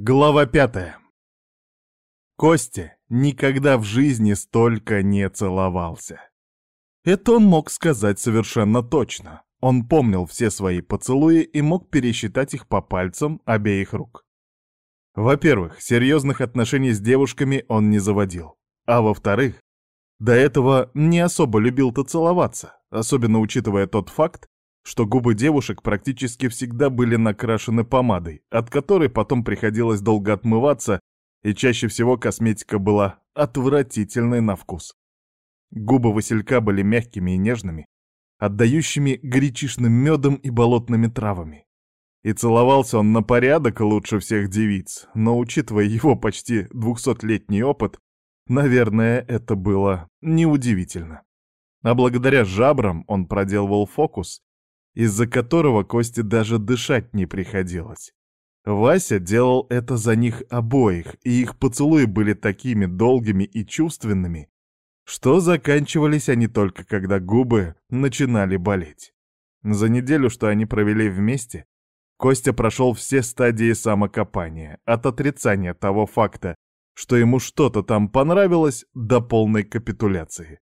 Глава пятая. Костя никогда в жизни столько не целовался. Это он мог сказать совершенно точно. Он помнил все свои поцелуи и мог пересчитать их по пальцам обеих рук. Во-первых, серьезных отношений с девушками он не заводил. А во-вторых, до этого не особо любил-то целоваться, особенно учитывая тот факт, что губы девушек практически всегда были накрашены помадой, от которой потом приходилось долго отмываться, и чаще всего косметика была отвратительной на вкус. Губы Василька были мягкими и нежными, отдающими гречишным медом и болотными травами. И целовался он на порядок лучше всех девиц, но, учитывая его почти двухсотлетний опыт, наверное, это было неудивительно. А благодаря жабрам он проделывал фокус, из-за которого Косте даже дышать не приходилось. Вася делал это за них обоих, и их поцелуи были такими долгими и чувственными, что заканчивались они только когда губы начинали болеть. За неделю, что они провели вместе, Костя прошел все стадии самокопания, от отрицания того факта, что ему что-то там понравилось, до полной капитуляции.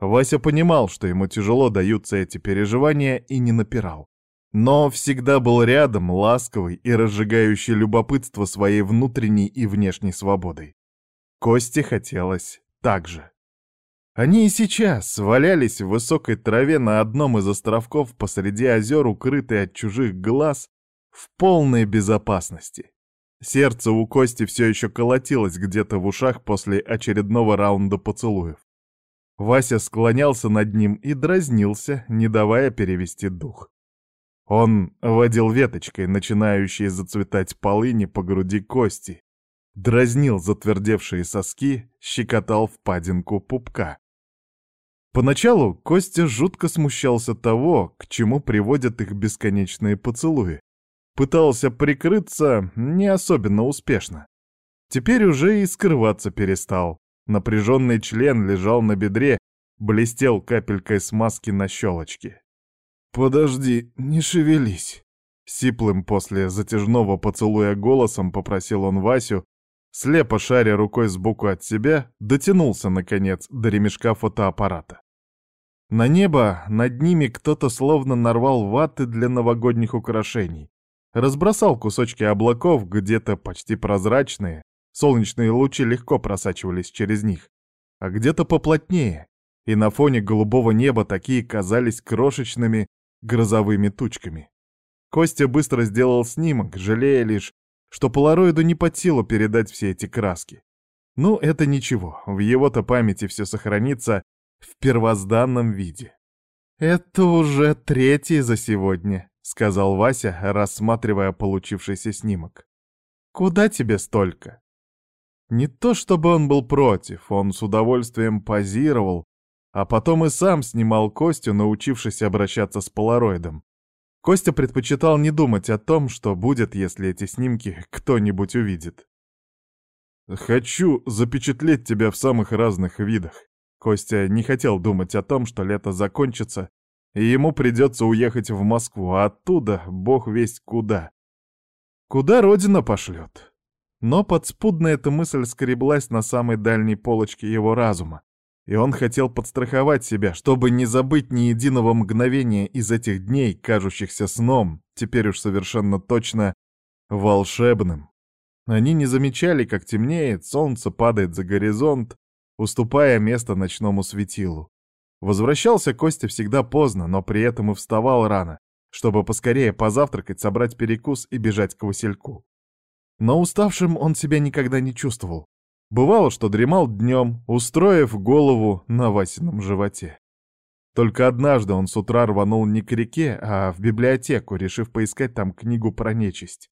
Вася понимал, что ему тяжело даются эти переживания, и не напирал. Но всегда был рядом, ласковый и разжигающий любопытство своей внутренней и внешней свободой. Косте хотелось так же. Они и сейчас валялись в высокой траве на одном из островков посреди озер, укрытые от чужих глаз, в полной безопасности. Сердце у Кости все еще колотилось где-то в ушах после очередного раунда поцелуев. Вася склонялся над ним и дразнился, не давая перевести дух. Он водил веточкой, начинающей зацветать полыни по груди кости, дразнил затвердевшие соски, щекотал впадинку пупка. Поначалу Костя жутко смущался того, к чему приводят их бесконечные поцелуи. Пытался прикрыться не особенно успешно. Теперь уже и скрываться перестал. Напряженный член лежал на бедре, блестел капелькой смазки на щелочке. «Подожди, не шевелись!» Сиплым после затяжного поцелуя голосом попросил он Васю, слепо шаря рукой сбоку от себя, дотянулся, наконец, до ремешка фотоаппарата. На небо над ними кто-то словно нарвал ваты для новогодних украшений. Разбросал кусочки облаков, где-то почти прозрачные, Солнечные лучи легко просачивались через них, а где-то поплотнее, и на фоне голубого неба такие казались крошечными грозовыми тучками. Костя быстро сделал снимок, жалея лишь, что полароиду не под силу передать все эти краски. Ну, это ничего, в его-то памяти все сохранится в первозданном виде. «Это уже третий за сегодня», — сказал Вася, рассматривая получившийся снимок. «Куда тебе столько?» Не то чтобы он был против, он с удовольствием позировал, а потом и сам снимал Костю, научившись обращаться с полароидом. Костя предпочитал не думать о том, что будет, если эти снимки кто-нибудь увидит. «Хочу запечатлеть тебя в самых разных видах». Костя не хотел думать о том, что лето закончится, и ему придется уехать в Москву, а оттуда бог весть куда. Куда родина пошлет? Но подспудно эта мысль скреблась на самой дальней полочке его разума, и он хотел подстраховать себя, чтобы не забыть ни единого мгновения из этих дней, кажущихся сном, теперь уж совершенно точно волшебным. Они не замечали, как темнеет, солнце падает за горизонт, уступая место ночному светилу. Возвращался Костя всегда поздно, но при этом и вставал рано, чтобы поскорее позавтракать, собрать перекус и бежать к Васильку. Но уставшим он себя никогда не чувствовал. Бывало, что дремал днем, устроив голову на Васином животе. Только однажды он с утра рванул не к реке, а в библиотеку, решив поискать там книгу про нечисть.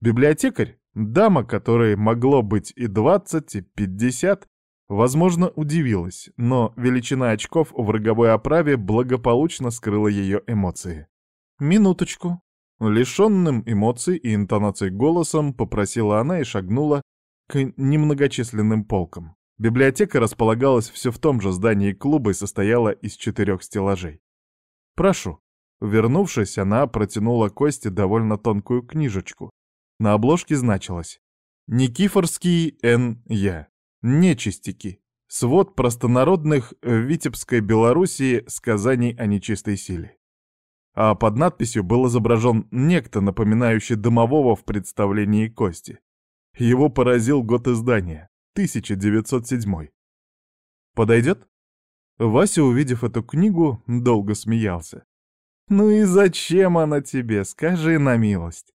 Библиотекарь, дама, которой могло быть и 20, и 50, возможно, удивилась, но величина очков в роговой оправе благополучно скрыла ее эмоции. «Минуточку», Лишенным эмоций и интонаций голосом попросила она и шагнула к немногочисленным полкам. Библиотека располагалась все в том же здании клуба и состояла из четырех стеллажей. «Прошу». Вернувшись, она протянула Косте довольно тонкую книжечку. На обложке значилось Никифорский Н.Я. Нечистики. Свод простонародных в Витебской Белоруссии сказаний о нечистой силе. А под надписью был изображен некто, напоминающий домового в представлении Кости. Его поразил год издания, 1907. Подойдет? Вася, увидев эту книгу, долго смеялся. «Ну и зачем она тебе, скажи на милость?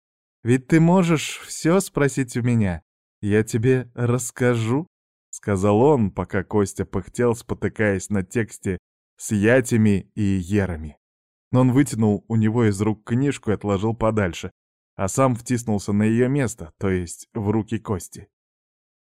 Ведь ты можешь все спросить у меня. Я тебе расскажу», — сказал он, пока Костя пыхтел, спотыкаясь на тексте с ятями и ерами. Он вытянул у него из рук книжку и отложил подальше, а сам втиснулся на ее место, то есть в руки Кости.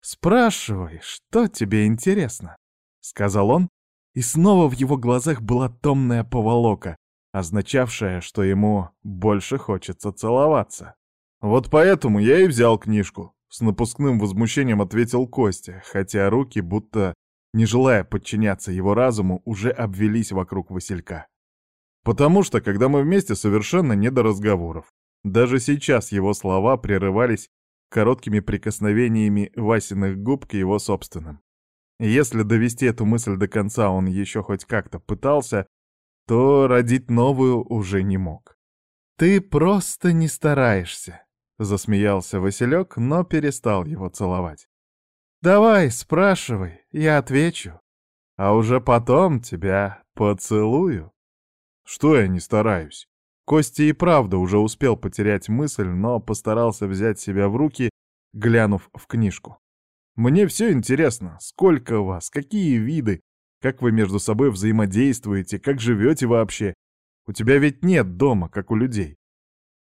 «Спрашивай, что тебе интересно?» — сказал он, и снова в его глазах была томная поволока, означавшая, что ему больше хочется целоваться. «Вот поэтому я и взял книжку», — с напускным возмущением ответил Костя, хотя руки, будто не желая подчиняться его разуму, уже обвелись вокруг Василька. «Потому что, когда мы вместе, совершенно не до разговоров. Даже сейчас его слова прерывались короткими прикосновениями Васиных губ к его собственным. Если довести эту мысль до конца он еще хоть как-то пытался, то родить новую уже не мог. «Ты просто не стараешься», — засмеялся Василек, но перестал его целовать. «Давай, спрашивай, я отвечу, а уже потом тебя поцелую». «Что я не стараюсь?» Костя и правда уже успел потерять мысль, но постарался взять себя в руки, глянув в книжку. Мне все интересно. Сколько вас? Какие виды? Как вы между собой взаимодействуете? Как живете вообще? У тебя ведь нет дома, как у людей.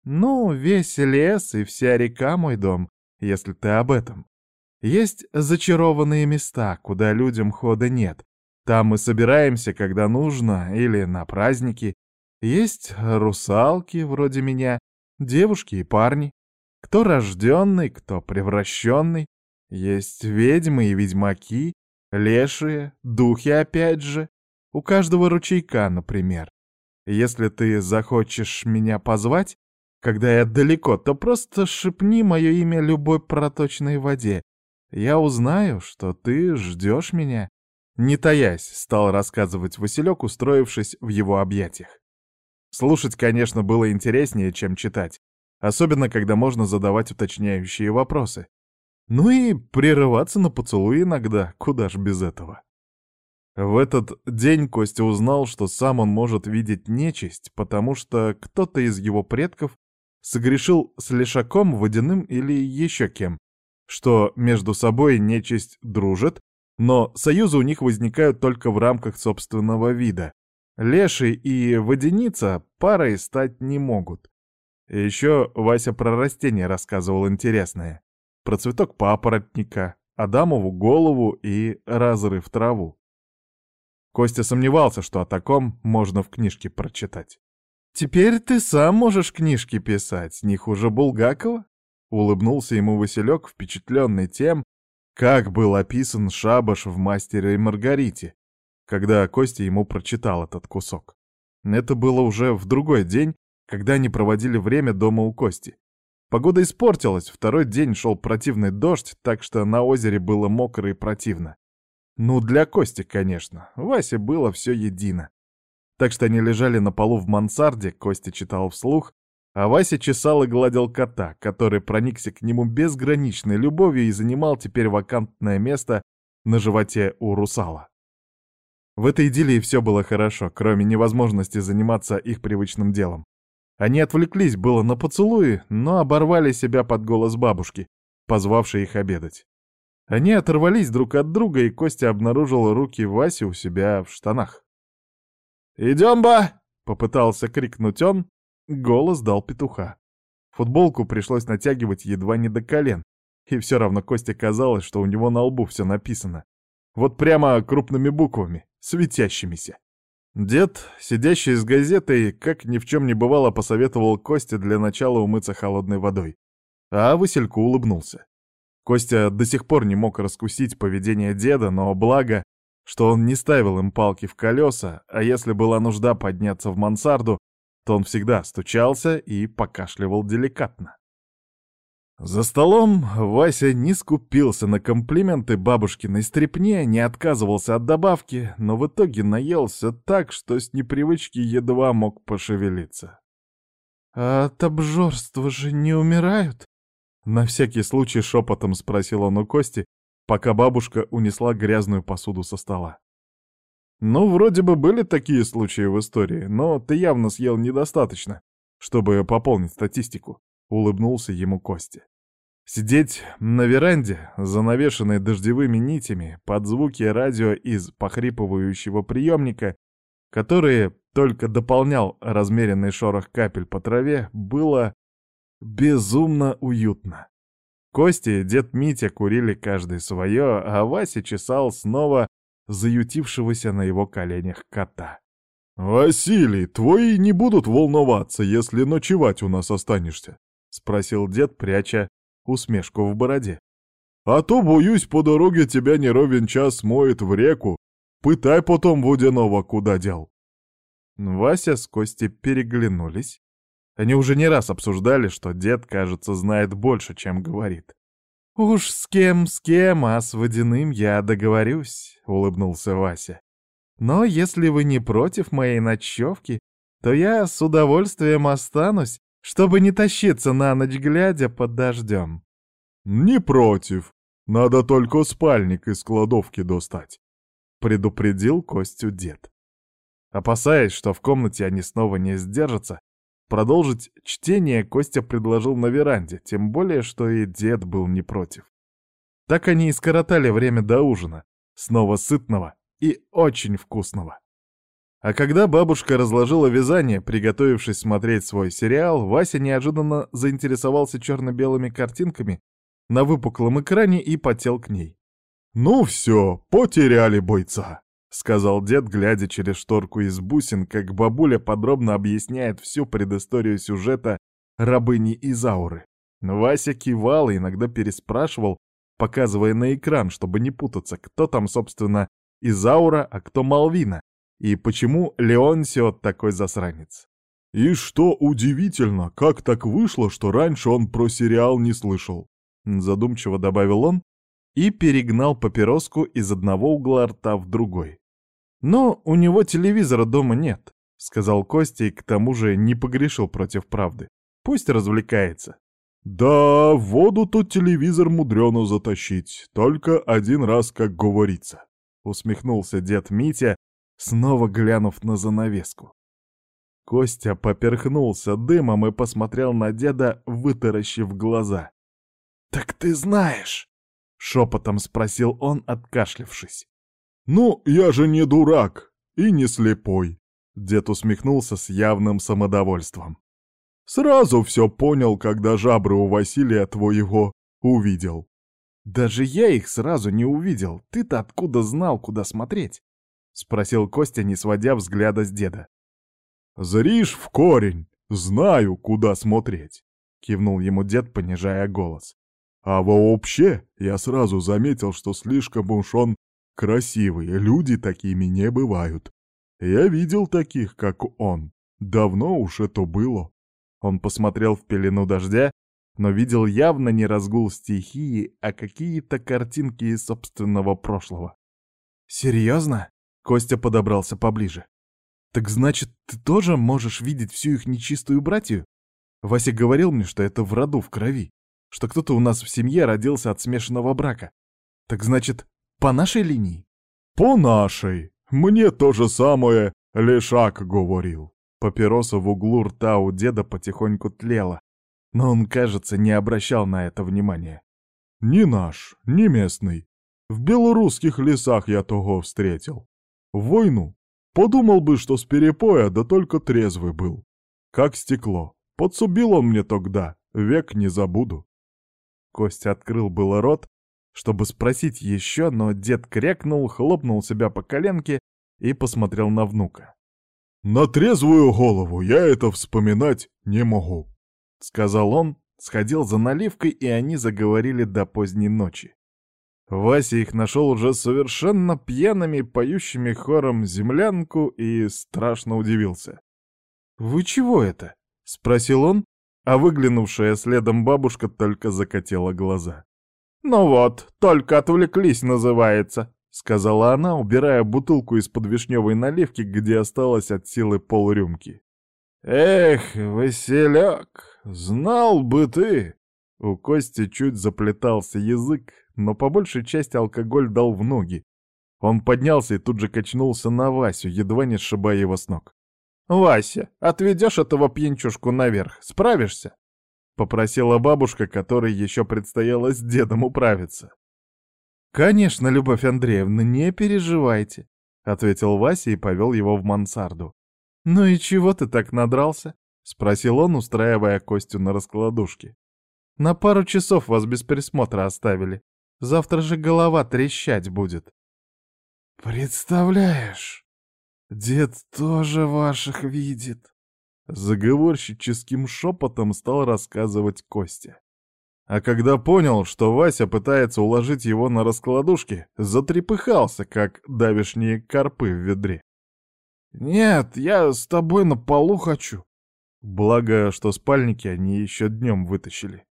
Ну, весь лес и вся река мой дом, если ты об этом. Есть зачарованные места, куда людям хода нет. Там мы собираемся, когда нужно, или на праздники. Есть русалки, вроде меня, девушки и парни. Кто рожденный, кто превращенный. Есть ведьмы и ведьмаки, лешие, духи опять же. У каждого ручейка, например. Если ты захочешь меня позвать, когда я далеко, то просто шепни мое имя любой проточной воде. Я узнаю, что ты ждешь меня. Не таясь, стал рассказывать Василек, устроившись в его объятиях. Слушать, конечно, было интереснее, чем читать, особенно когда можно задавать уточняющие вопросы. Ну и прерываться на поцелуй иногда, куда ж без этого. В этот день Костя узнал, что сам он может видеть нечисть, потому что кто-то из его предков согрешил с лешаком, водяным или еще кем, что между собой нечисть дружит, но союзы у них возникают только в рамках собственного вида. Леший и водяница парой стать не могут. Еще Вася про растения рассказывал интересное про цветок папоротника, Адамову голову и разрыв траву. Костя сомневался, что о таком можно в книжке прочитать. «Теперь ты сам можешь книжки писать, не хуже Булгакова?» Улыбнулся ему Василек, впечатленный тем, как был описан шабаш в «Мастере и Маргарите», когда Костя ему прочитал этот кусок. Это было уже в другой день, когда они проводили время дома у Кости. Погода испортилась, второй день шел противный дождь, так что на озере было мокро и противно. Ну, для Кости, конечно. Васе было все едино. Так что они лежали на полу в мансарде, Костя читал вслух, а Вася чесал и гладил кота, который проникся к нему безграничной любовью и занимал теперь вакантное место на животе у русала. В этой идиллии все было хорошо, кроме невозможности заниматься их привычным делом. Они отвлеклись было на поцелуи, но оборвали себя под голос бабушки, позвавшей их обедать. Они оторвались друг от друга, и Костя обнаружил руки Васи у себя в штанах. «Идем, ба!» — попытался крикнуть он. Голос дал петуха. Футболку пришлось натягивать едва не до колен, и все равно Косте казалось, что у него на лбу все написано. Вот прямо крупными буквами, светящимися. Дед, сидящий с газетой, как ни в чем не бывало, посоветовал Косте для начала умыться холодной водой. А Васильку улыбнулся. Костя до сих пор не мог раскусить поведение деда, но благо, что он не ставил им палки в колеса, а если была нужда подняться в мансарду, то он всегда стучался и покашливал деликатно. За столом Вася не скупился на комплименты бабушкиной стрепне, не отказывался от добавки, но в итоге наелся так, что с непривычки едва мог пошевелиться. «А от обжорства же не умирают?» На всякий случай шепотом спросил он у Кости, пока бабушка унесла грязную посуду со стола. «Ну, вроде бы были такие случаи в истории, но ты явно съел недостаточно, чтобы пополнить статистику», — улыбнулся ему Костя. Сидеть на веранде, занавешенной дождевыми нитями, под звуки радио из похрипывающего приемника, которые только дополнял размеренный шорох капель по траве, было безумно уютно. Кости и дед Митя курили каждый свое, а Вася чесал снова заютившегося на его коленях кота. «Василий, твои не будут волноваться, если ночевать у нас останешься?» — спросил дед, пряча усмешку в бороде. «А то, боюсь, по дороге тебя не ровен час смоет в реку. Пытай потом водяного, куда дел». Вася с Костей переглянулись. Они уже не раз обсуждали, что дед, кажется, знает больше, чем говорит. «Уж с кем, с кем, а с водяным я договорюсь», — улыбнулся Вася. «Но если вы не против моей ночевки, то я с удовольствием останусь, чтобы не тащиться на ночь глядя под дождем». «Не против. Надо только спальник из кладовки достать», — предупредил Костю дед. Опасаясь, что в комнате они снова не сдержатся, Продолжить чтение Костя предложил на веранде, тем более, что и дед был не против. Так они и скоротали время до ужина, снова сытного и очень вкусного. А когда бабушка разложила вязание, приготовившись смотреть свой сериал, Вася неожиданно заинтересовался черно-белыми картинками на выпуклом экране и потел к ней. «Ну все, потеряли бойца!» — сказал дед, глядя через шторку из бусин, как бабуля подробно объясняет всю предысторию сюжета рабыни Изауры. Вася кивал и иногда переспрашивал, показывая на экран, чтобы не путаться, кто там, собственно, Изаура, а кто Малвина, и почему Леонсио такой засранец. И что удивительно, как так вышло, что раньше он про сериал не слышал, задумчиво добавил он, и перегнал папироску из одного угла рта в другой. «Но у него телевизора дома нет», — сказал Костя и к тому же не погрешил против правды. «Пусть развлекается». «Да, воду тут телевизор мудрено затащить, только один раз, как говорится», — усмехнулся дед Митя, снова глянув на занавеску. Костя поперхнулся дымом и посмотрел на деда, вытаращив глаза. «Так ты знаешь!» — шепотом спросил он, откашлявшись. «Ну, я же не дурак и не слепой», — дед усмехнулся с явным самодовольством. «Сразу все понял, когда жабры у Василия твоего увидел». «Даже я их сразу не увидел. Ты-то откуда знал, куда смотреть?» — спросил Костя, не сводя взгляда с деда. «Зришь в корень, знаю, куда смотреть», — кивнул ему дед, понижая голос. А вообще, я сразу заметил, что слишком уж он красивый, люди такими не бывают. Я видел таких, как он. Давно уж это было. Он посмотрел в пелену дождя, но видел явно не разгул стихии, а какие-то картинки из собственного прошлого. «Серьезно?» — Костя подобрался поближе. «Так значит, ты тоже можешь видеть всю их нечистую братью? Вася говорил мне, что это в роду, в крови что кто-то у нас в семье родился от смешанного брака. Так значит, по нашей линии? По нашей. Мне то же самое Лешак говорил. Папироса в углу рта у деда потихоньку тлела, но он, кажется, не обращал на это внимания. Не наш, не местный. В белорусских лесах я того встретил. В войну. Подумал бы, что с перепоя, да только трезвый был. Как стекло. Подсубил он мне тогда, век не забуду. Костя открыл было рот, чтобы спросить еще, но дед крякнул, хлопнул себя по коленке и посмотрел на внука. «На трезвую голову я это вспоминать не могу», — сказал он, сходил за наливкой, и они заговорили до поздней ночи. Вася их нашел уже совершенно пьяными, поющими хором землянку и страшно удивился. «Вы чего это?» — спросил он, а выглянувшая следом бабушка только закатила глаза. «Ну вот, только отвлеклись, называется», — сказала она, убирая бутылку из-под вишневой наливки, где осталось от силы полрюмки. «Эх, Василек, знал бы ты!» У Кости чуть заплетался язык, но по большей части алкоголь дал в ноги. Он поднялся и тут же качнулся на Васю, едва не сшибая его с ног. «Вася, отведешь этого пьянчушку наверх, справишься?» — попросила бабушка, которой еще предстояло с дедом управиться. «Конечно, Любовь Андреевна, не переживайте», — ответил Вася и повел его в мансарду. «Ну и чего ты так надрался?» — спросил он, устраивая Костю на раскладушке. «На пару часов вас без присмотра оставили. Завтра же голова трещать будет». «Представляешь, дед тоже ваших видит», — заговорщическим шепотом стал рассказывать Костя. А когда понял, что Вася пытается уложить его на раскладушке, затрепыхался, как давишние карпы в ведре. «Нет, я с тобой на полу хочу». Благо, что спальники они еще днем вытащили.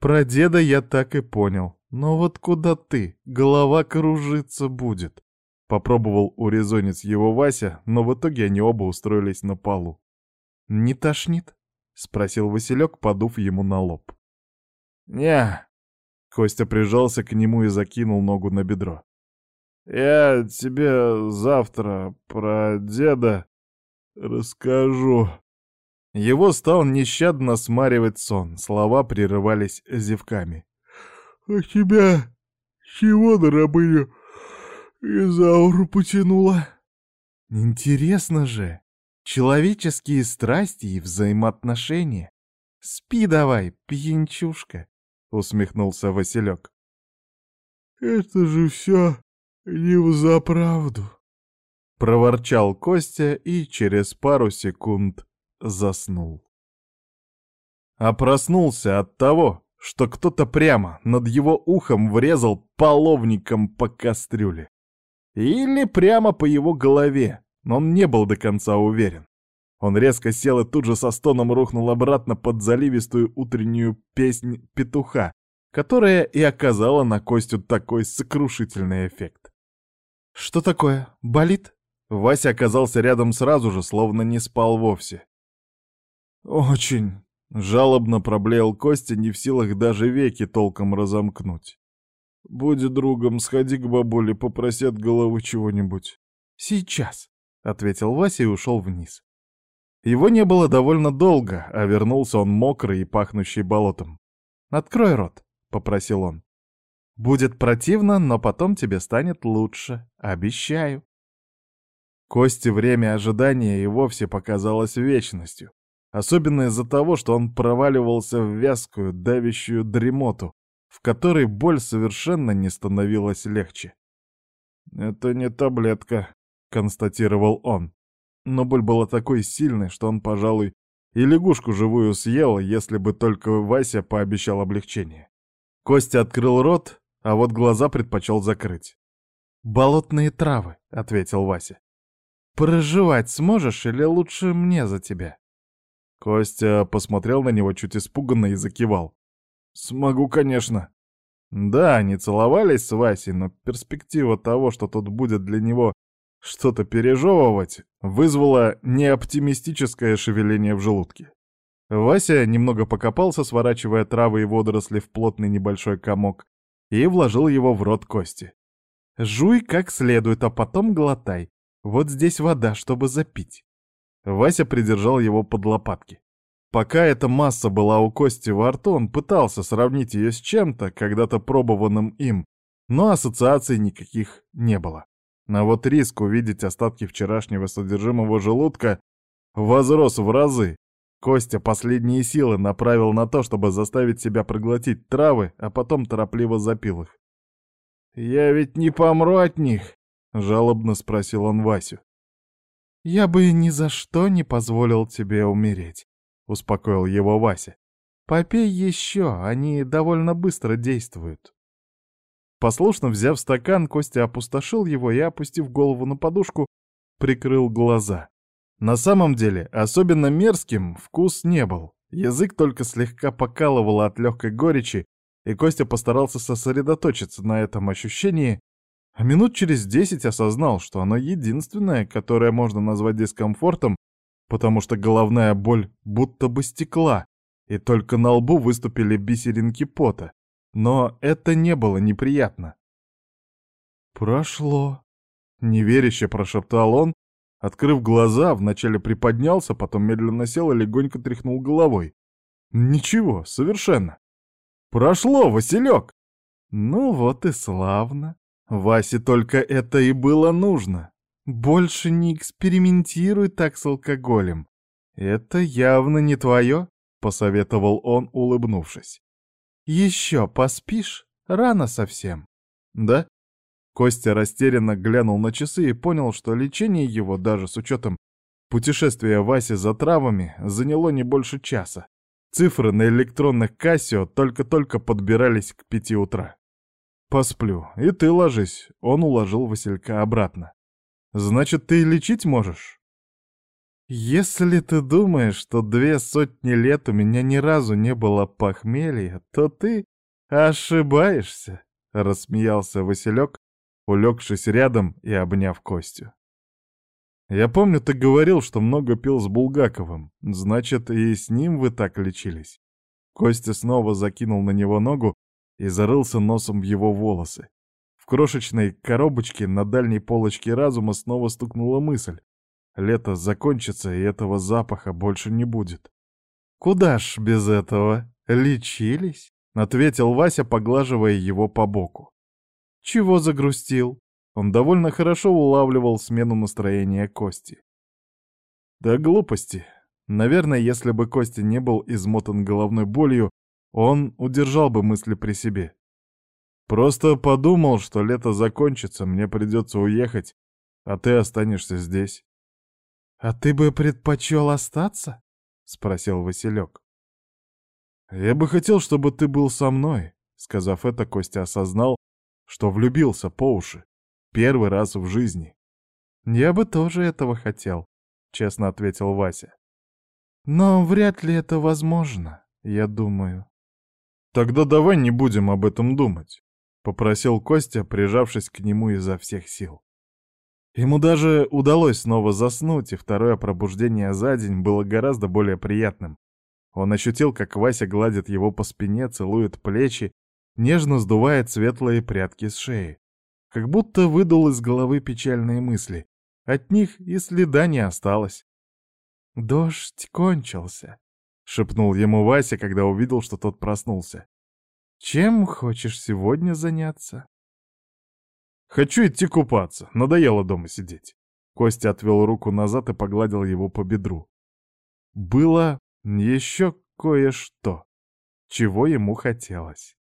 Про деда я так и понял. Но вот куда ты? Голова кружиться будет. Попробовал урезонить его Вася, но в итоге они оба устроились на полу. «Не тошнит?» — спросил Василек, подув ему на лоб. «Не». Костя прижался к нему и закинул ногу на бедро. «Я тебе завтра про деда расскажу». Его стал нещадно смаривать сон, слова прерывались зевками. «А тебя чего на рабыню Изауру потянуло?» «Интересно же, человеческие страсти и взаимоотношения. Спи давай, пьянчушка», — усмехнулся Василек. «Это же все не взаправду», — проворчал Костя и через пару секунд заснул. А проснулся от того, что кто-то прямо над его ухом врезал половником по кастрюле. Или прямо по его голове, но он не был до конца уверен. Он резко сел и тут же со стоном рухнул обратно под заливистую утреннюю песнь петуха, которая и оказала на Костю такой сокрушительный эффект. «Что такое? Болит?» Вася оказался рядом сразу же, словно не спал вовсе. «Очень», — жалобно проблеял Костя, не в силах даже веки толком разомкнуть. «Будь другом, сходи к бабуле, попроси от головы чего-нибудь». «Сейчас», — ответил Вася и ушел вниз. Его не было довольно долго, а вернулся он мокрый и пахнущий болотом. «Открой рот», — попросил он. «Будет противно, но потом тебе станет лучше, обещаю». Косте время ожидания и вовсе показалось вечностью. Особенно из-за того, что он проваливался в вязкую, давящую дремоту, в которой боль совершенно не становилась легче. «Это не таблетка», — констатировал он. Но боль была такой сильной, что он, пожалуй, и лягушку живую съел, если бы только Вася пообещал облегчение. Костя открыл рот, а вот глаза предпочел закрыть. «Болотные травы», — ответил Вася. «Проживать сможешь или лучше мне за тебя?» Костя посмотрел на него чуть испуганно и закивал. «Смогу, конечно». Да, они целовались с Васей, но перспектива того, что тут будет для него что-то пережевывать, вызвала неоптимистическое шевеление в желудке. Вася немного покопался, сворачивая травы и водоросли в плотный небольшой комок, и вложил его в рот Кости. «Жуй как следует, а потом глотай. Вот здесь вода, чтобы запить». Вася придержал его под лопатки. Пока эта масса была у Кости во рту, он пытался сравнить ее с чем-то, когда-то пробованным им, но ассоциаций никаких не было. А вот риск увидеть остатки вчерашнего содержимого желудка возрос в разы. Костя последние силы направил на то, чтобы заставить себя проглотить травы, а потом торопливо запил их. «Я ведь не помру от них?» — жалобно спросил он Васю. «Я бы ни за что не позволил тебе умереть», — успокоил его Вася. «Попей еще, они довольно быстро действуют». Послушно взяв стакан, Костя опустошил его и, опустив голову на подушку, прикрыл глаза. На самом деле, особенно мерзким вкус не был. Язык только слегка покалывало от легкой горечи, и Костя постарался сосредоточиться на этом ощущении, а минут через десять осознал, что оно единственное, которое можно назвать дискомфортом, потому что головная боль будто бы стекла, и только на лбу выступили бисеринки пота. Но это не было неприятно. «Прошло», — неверяще прошептал он, открыв глаза, вначале приподнялся, потом медленно сел и легонько тряхнул головой. «Ничего, совершенно. Прошло, Василек!» «Ну вот и славно. Васе только это и было нужно. Больше не экспериментируй так с алкоголем. Это явно не твое», — посоветовал он, улыбнувшись. «Еще поспишь? Рано совсем». «Да?» Костя растерянно глянул на часы и понял, что лечение его, даже с учетом путешествия Васи за травами, заняло не больше часа. Цифры на электронных Кассио только-только подбирались к пяти утра. «Посплю, и ты ложись», — он уложил Василька обратно. «Значит, ты лечить можешь?» «Если ты думаешь, что две сотни лет у меня ни разу не было похмелья, то ты ошибаешься», — рассмеялся Василек, улегшись рядом и обняв Костю. «Я помню, ты говорил, что много пил с Булгаковым. Значит, и с ним вы так лечились». Костя снова закинул на него ногу и зарылся носом в его волосы. В крошечной коробочке на дальней полочке разума снова стукнула мысль. Лето закончится, и этого запаха больше не будет. «Куда ж без этого? Лечились?» — ответил Вася, поглаживая его по боку. «Чего загрустил?» Он довольно хорошо улавливал смену настроения Кости. «Да глупости. Наверное, если бы Костя не был измотан головной болью, он удержал бы мысли при себе. Просто подумал, что лето закончится, мне придется уехать, а ты останешься здесь». «А ты бы предпочел остаться?» — спросил Василек. «Я бы хотел, чтобы ты был со мной», — сказав это, Костя осознал, что влюбился по уши. Первый раз в жизни. «Я бы тоже этого хотел», — честно ответил Вася. «Но вряд ли это возможно, я думаю». «Тогда давай не будем об этом думать», — попросил Костя, прижавшись к нему изо всех сил. Ему даже удалось снова заснуть, и второе пробуждение за день было гораздо более приятным. Он ощутил, как Вася гладит его по спине, целует плечи нежно сдувает светлые прядки с шеи. Как будто выдул из головы печальные мысли. От них и следа не осталось. «Дождь кончился», — шепнул ему Вася, когда увидел, что тот проснулся. «Чем хочешь сегодня заняться?» «Хочу идти купаться. Надоело дома сидеть». Костя отвел руку назад и погладил его по бедру. Было еще кое-что, чего ему хотелось.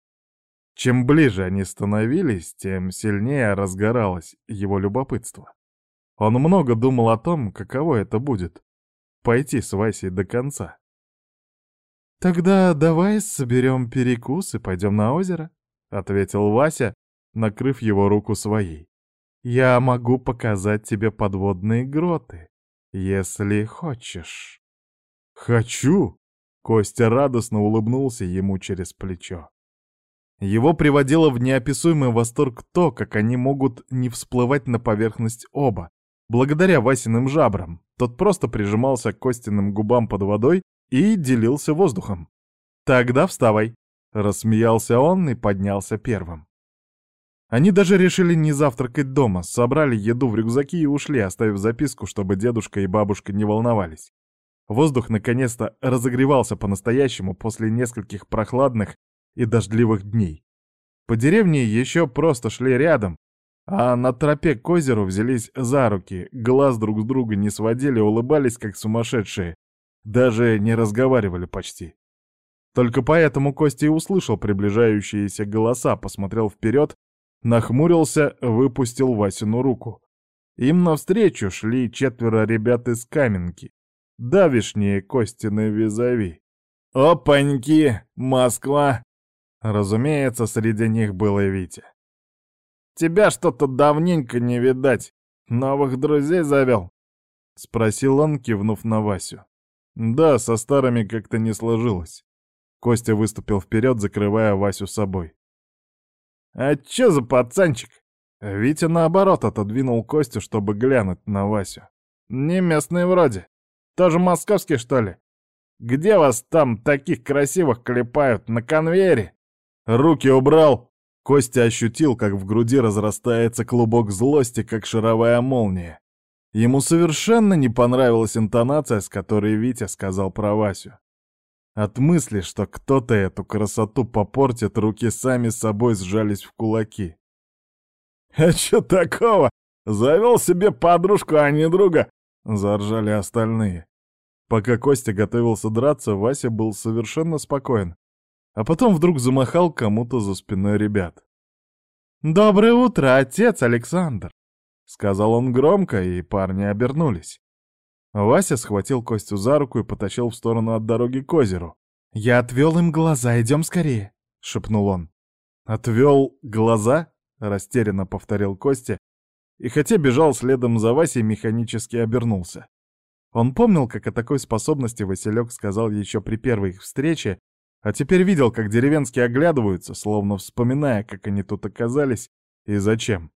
Чем ближе они становились, тем сильнее разгоралось его любопытство. Он много думал о том, каково это будет — пойти с Васей до конца. «Тогда давай соберем перекус и пойдем на озеро», — ответил Вася, накрыв его руку своей. «Я могу показать тебе подводные гроты, если хочешь». «Хочу!» — Костя радостно улыбнулся ему через плечо. Его приводило в неописуемый восторг то, как они могут не всплывать на поверхность оба, благодаря Васиным жабрам. Тот просто прижимался к Костиным губам под водой и делился воздухом. «Тогда вставай», — рассмеялся он и поднялся первым. Они даже решили не завтракать дома, собрали еду в рюкзаки и ушли, оставив записку, чтобы дедушка и бабушка не волновались. Воздух наконец-то разогревался по-настоящему после нескольких прохладных и дождливых дней. По деревне еще просто шли рядом, а на тропе к озеру взялись за руки, глаз друг с друга не сводили, улыбались как сумасшедшие, даже не разговаривали почти. Только поэтому Костя и услышал приближающиеся голоса, посмотрел вперед, нахмурился, выпустил Васину руку. Им навстречу шли четверо ребят из Каменки, давишние Костины визави. «Опаньки! Москва! Разумеется, среди них был и Витя. «Тебя что-то давненько не видать. Новых друзей завел?» — спросил он, кивнув на Васю. Да, со старыми как-то не сложилось. Костя выступил вперед, закрывая Васю собой. «А чё за пацанчик?» Витя, наоборот, отодвинул Костю, чтобы глянуть на Васю. «Не местный вроде. Тоже московский, что ли? Где вас там таких красивых клепают? На конвейере?» «Руки убрал!» Костя ощутил, как в груди разрастается клубок злости, как шаровая молния. Ему совершенно не понравилась интонация, с которой Витя сказал про Васю. От мысли, что кто-то эту красоту попортит, руки сами собой сжались в кулаки. «А чё такого? Завел себе подружку, а не друга!» — заржали остальные. Пока Костя готовился драться, Вася был совершенно спокоен. А потом вдруг замахал кому-то за спиной ребят. «Доброе утро, отец Александр!» — сказал он громко, и парни обернулись. Вася схватил Костю за руку и потащил в сторону от дороги к озеру. «Я отвел им глаза, идем скорее!» — шепнул он. «Отвел глаза?» — растерянно повторил Костя, и хотя бежал следом за Васей, механически обернулся. Он помнил, как о такой способности Василек сказал еще при первой их встрече, а теперь видел, как деревенские оглядываются, словно вспоминая, как они тут оказались и зачем.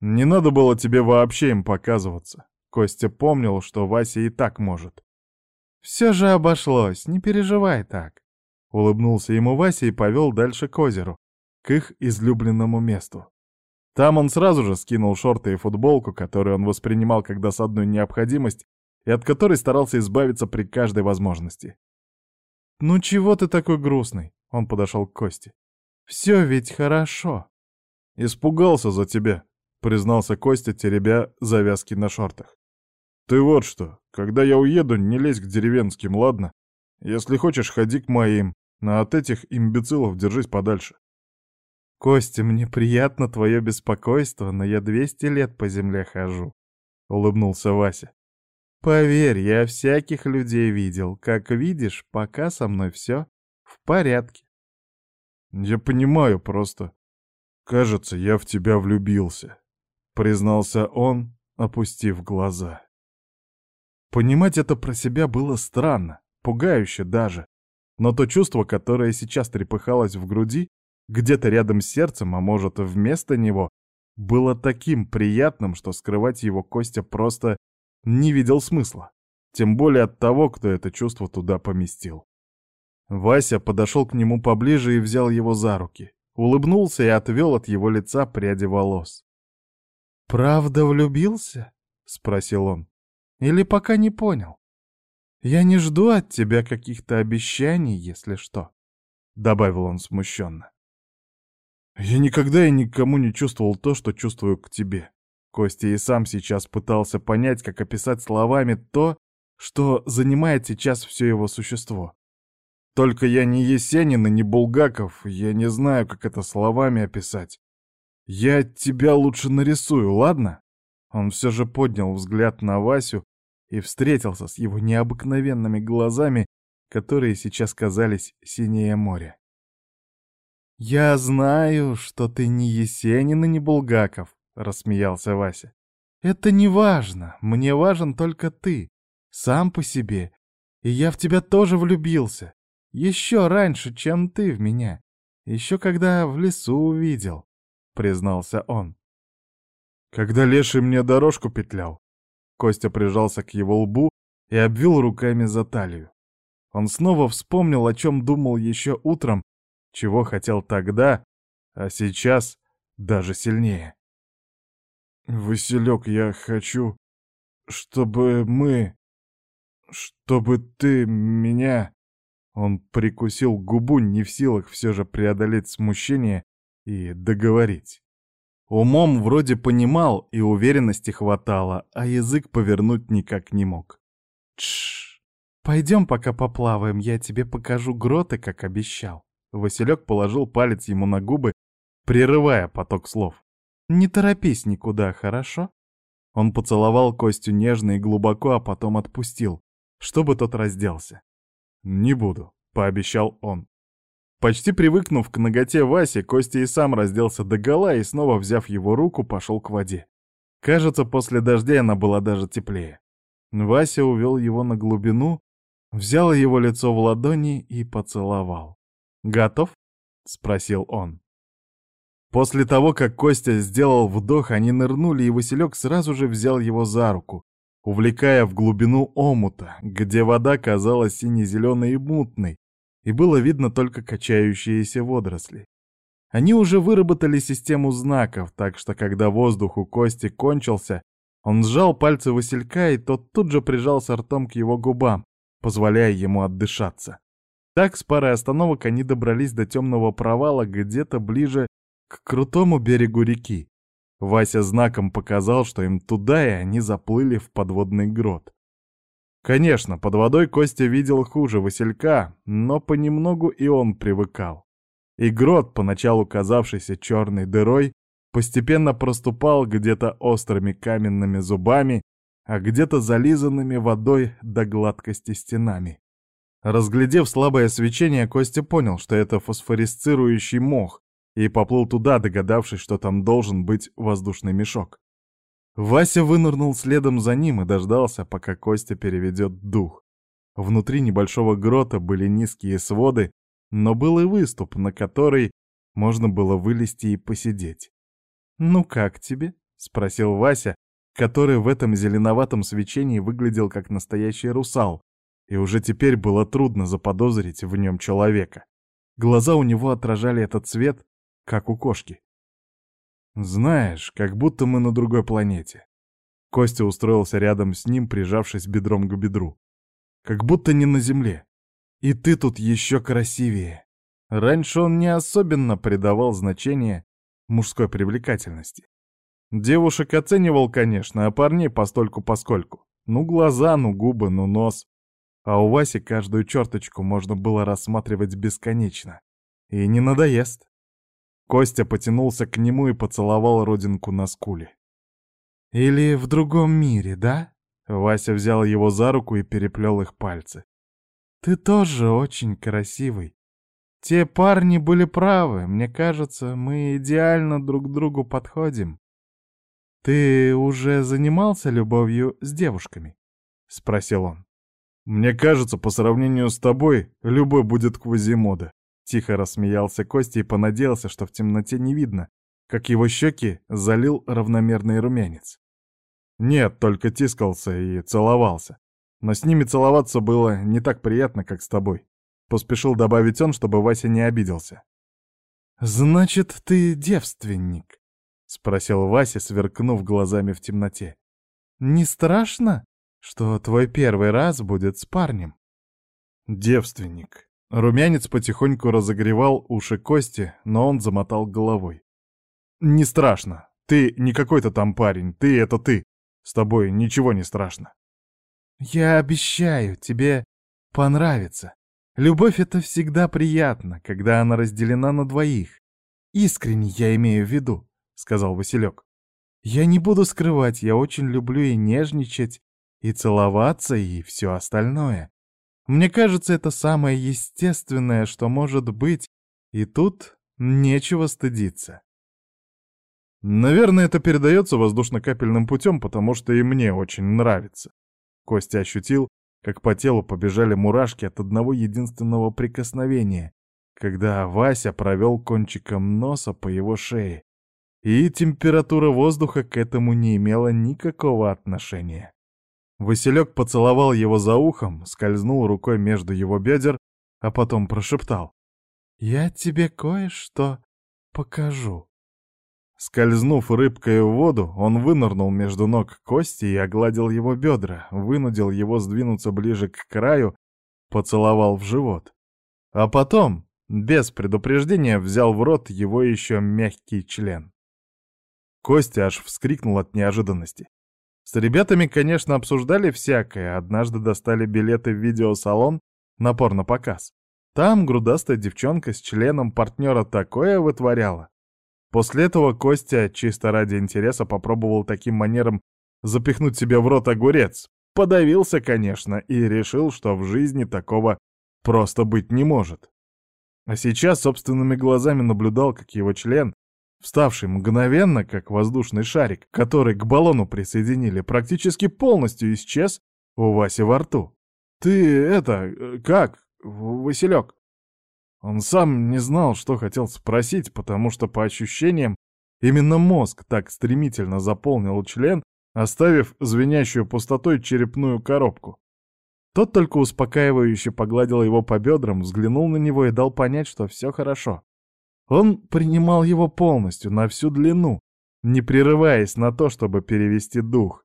Не надо было тебе вообще им показываться. Костя помнил, что Вася и так может. «Все же обошлось, не переживай так», — улыбнулся ему Вася и повел дальше к озеру, к их излюбленному месту. Там он сразу же скинул шорты и футболку, которую он воспринимал как досадную необходимость и от которой старался избавиться при каждой возможности. «Ну чего ты такой грустный?» — он подошел к Косте. «Все ведь хорошо». «Испугался за тебя», — признался Костя, теребя завязки на шортах. «Ты вот что, когда я уеду, не лезь к деревенским, ладно? Если хочешь, ходи к моим, а от этих имбецилов держись подальше». «Костя, мне приятно твое беспокойство, но я двести лет по земле хожу», — улыбнулся Вася. «Поверь, я всяких людей видел. Как видишь, пока со мной все в порядке». «Я понимаю просто. Кажется, я в тебя влюбился», — признался он, опустив глаза. Понимать это про себя было странно, пугающе даже. Но то чувство, которое сейчас трепыхалось в груди, где-то рядом с сердцем, а может, вместо него, было таким приятным, что скрывать его Костя просто не видел смысла. Тем более от того, кто это чувство туда поместил. Вася подошел к нему поближе и взял его за руки. Улыбнулся и отвел от его лица пряди волос. «Правда влюбился?» — спросил он. Или пока не понял? Я не жду от тебя каких-то обещаний, если что», — добавил он смущенно. «Я никогда и никому не чувствовал то, что чувствую к тебе». Костя и сам сейчас пытался понять, как описать словами то, что занимает сейчас все его существо. Только я не Есенин и не Булгаков, я не знаю, как это словами описать. Я тебя лучше нарисую, ладно? Он все же поднял взгляд на Васю и встретился с его необыкновенными глазами, которые сейчас казались синее море. «Я знаю, что ты не Есенин и не Булгаков», — рассмеялся Вася. «Это не важно, мне важен только ты, сам по себе, и я в тебя тоже влюбился, еще раньше, чем ты в меня, еще когда в лесу увидел», — признался он. Когда Леший мне дорожку петлял, Костя прижался к его лбу и обвил руками за талию. Он снова вспомнил, о чем думал еще утром, чего хотел тогда, а сейчас даже сильнее. «Василек, я хочу, чтобы мы... чтобы ты меня...» Он прикусил губу, не в силах все же преодолеть смущение и договорить. Умом вроде понимал и уверенности хватало, а язык повернуть никак не мог. Тш, пойдем пока поплаваем, я тебе покажу гроты, как обещал. Василек положил палец ему на губы, прерывая поток слов. Не торопись никуда, хорошо? Он поцеловал Костю нежно и глубоко, а потом отпустил, чтобы тот разделся. «Не буду», — пообещал он. Почти привыкнув к ноготе Васи, Костя и сам разделся догола и, снова взяв его руку, пошел к воде. Кажется, после дождя она была даже теплее. Вася увел его на глубину, взял его лицо в ладони и поцеловал. «Готов?» — спросил он. После того, как Костя сделал вдох, они нырнули, и Василек сразу же взял его за руку, увлекая в глубину омута, где вода казалась сине-зеленой и мутной, и было видно только качающиеся водоросли. Они уже выработали систему знаков, так что когда воздух у Кости кончился, он сжал пальцы Василька, и тот тут же прижался ртом к его губам, позволяя ему отдышаться. Так с парой остановок они добрались до темного провала где-то ближе к крутому берегу реки. Вася знаком показал, что им туда, и они заплыли в подводный грот. Конечно, под водой Костя видел хуже Василька, но понемногу и он привыкал. И грот, поначалу казавшийся черной дырой, постепенно проступал где-то острыми каменными зубами, а где-то зализанными водой до гладкости стенами. Разглядев слабое свечение, Костя понял, что это фосфорисцирующий мох, и поплыл туда, догадавшись, что там должен быть воздушный мешок. Вася вынырнул следом за ним и дождался, пока Костя переведет дух. Внутри небольшого грота были низкие своды, но был и выступ, на который можно было вылезти и посидеть. «Ну как тебе?» — спросил Вася, который в этом зеленоватом свечении выглядел как настоящий русал, и уже теперь было трудно заподозрить в нем человека. Глаза у него отражали этот цвет, как у кошки. Знаешь, как будто мы на другой планете. Костя устроился рядом с ним, прижавшись бедром к бедру. Как будто не на Земле. И ты тут еще красивее. Раньше он не особенно придавал значение мужской привлекательности. Девушек оценивал, конечно, а парней постольку-поскольку. Ну глаза, ну губы, ну нос. А у Васи каждую черточку можно было рассматривать бесконечно. И не надоест. Костя потянулся к нему и поцеловал родинку на скуле. «Или в другом мире, да?» Вася взял его за руку и переплел их пальцы. «Ты тоже очень красивый. Те парни были правы, мне кажется, мы идеально друг другу подходим. Ты уже занимался любовью с девушками?» — спросил он. «Мне кажется, по сравнению с тобой, любой будет Квазимода», Тихо рассмеялся Костя и понадеялся, что в темноте не видно, как его щеки залил равномерный румянец. Нет, только тискался и целовался. Но с ними целоваться было не так приятно, как с тобой. Поспешил добавить он, чтобы Вася не обиделся. «Значит, ты девственник?» — спросил Вася, сверкнув глазами в темноте. «Не страшно, что твой первый раз будет с парнем?» «Девственник», Румянец потихоньку разогревал уши Кости, но он замотал головой. «Не страшно. Ты не какой-то там парень, ты — это ты. С тобой ничего не страшно». «Я обещаю, тебе понравится. Любовь — это всегда приятно, когда она разделена на двоих. Искренне я имею в виду», — сказал Василек. «Я не буду скрывать, я очень люблю и нежничать, и целоваться, и все остальное. Мне кажется, это самое естественное, что может быть, и тут нечего стыдиться. Наверное, это передается воздушно-капельным путем, потому что и мне очень нравится. Костя ощутил, как по телу побежали мурашки от одного единственного прикосновения, когда Вася провел кончиком носа по его шее, и температура воздуха к этому не имела никакого отношения. Василек поцеловал его за ухом, скользнул рукой между его бедер, а потом прошептал. «Я тебе кое-что покажу». Скользнув рыбкой в воду, он вынырнул между ног Кости и огладил его бедра, вынудил его сдвинуться ближе к краю, поцеловал в живот. А потом, без предупреждения, взял в рот его еще мягкий член. Костя аж вскрикнул от неожиданности. С ребятами, конечно, обсуждали всякое. Однажды достали билеты в видеосалон на порно-показ. Там грудастая девчонка с членом партнера такое вытворяла. После этого Костя, чисто ради интереса, попробовал таким манером запихнуть себе в рот огурец. Подавился, конечно, и решил, что в жизни такого просто быть не может. А сейчас собственными глазами наблюдал, как его член вставший мгновенно, как воздушный шарик, который к баллону присоединили, практически полностью исчез у Васи во рту. «Ты это... Э, как, Василек?» Он сам не знал, что хотел спросить, потому что, по ощущениям, именно мозг так стремительно заполнил член, оставив звенящую пустотой черепную коробку. Тот только успокаивающе погладил его по бедрам, взглянул на него и дал понять, что все хорошо. Он принимал его полностью, на всю длину, не прерываясь на то, чтобы перевести дух.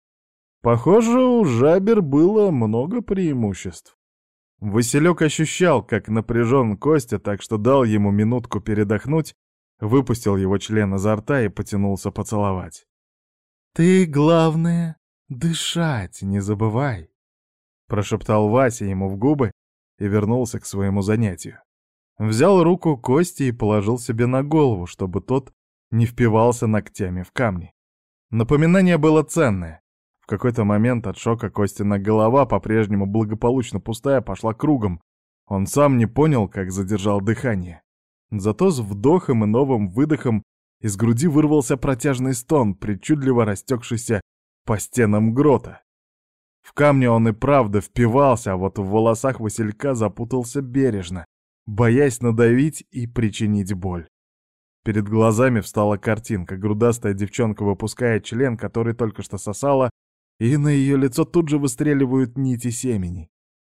Похоже, у жабер было много преимуществ. Василек ощущал, как напряжен Костя, так что дал ему минутку передохнуть, выпустил его член изо рта и потянулся поцеловать. «Ты, главное, дышать не забывай», — прошептал Вася ему в губы и вернулся к своему занятию. Взял руку Кости и положил себе на голову, чтобы тот не впивался ногтями в камни. Напоминание было ценное. В какой-то момент от шока Костина голова, по-прежнему благополучно пустая, пошла кругом. Он сам не понял, как задержал дыхание. Зато с вдохом и новым выдохом из груди вырвался протяжный стон, причудливо растекшийся по стенам грота. В камне он и правда впивался, а вот в волосах Василька запутался бережно, боясь надавить и причинить боль. Перед глазами встала картинка. Грудастая девчонка выпускает член, который только что сосала, и на ее лицо тут же выстреливают нити семени.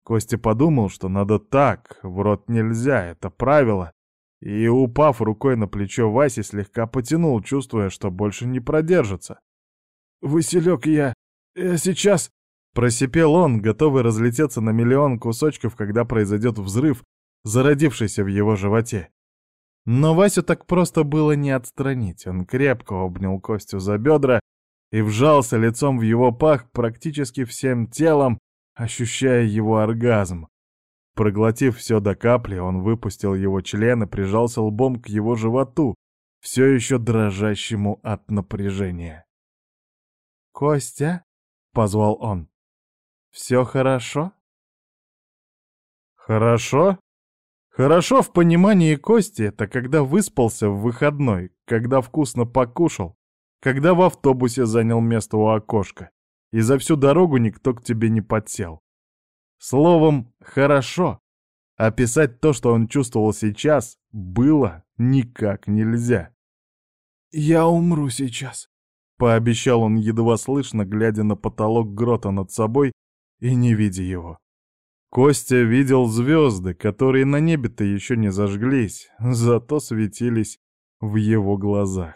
Костя подумал, что надо так, в рот нельзя, это правило, и, упав рукой на плечо Васи, слегка потянул, чувствуя, что больше не продержится. «Василек, я... я сейчас...» Просипел он, готовый разлететься на миллион кусочков, когда произойдет взрыв, зародившийся в его животе. Но Васю так просто было не отстранить. Он крепко обнял Костю за бедра и вжался лицом в его пах практически всем телом, ощущая его оргазм. Проглотив все до капли, он выпустил его член и прижался лбом к его животу, все еще дрожащему от напряжения. «Костя?» — позвал он. «Все хорошо?» «Хорошо?» Хорошо в понимании Кости это когда выспался в выходной, когда вкусно покушал, когда в автобусе занял место у окошка, и за всю дорогу никто к тебе не подсел. Словом, хорошо. Описать то, что он чувствовал сейчас, было никак нельзя. «Я умру сейчас», — пообещал он едва слышно, глядя на потолок грота над собой и не видя его. Костя видел звезды, которые на небе-то еще не зажглись, зато светились в его глазах.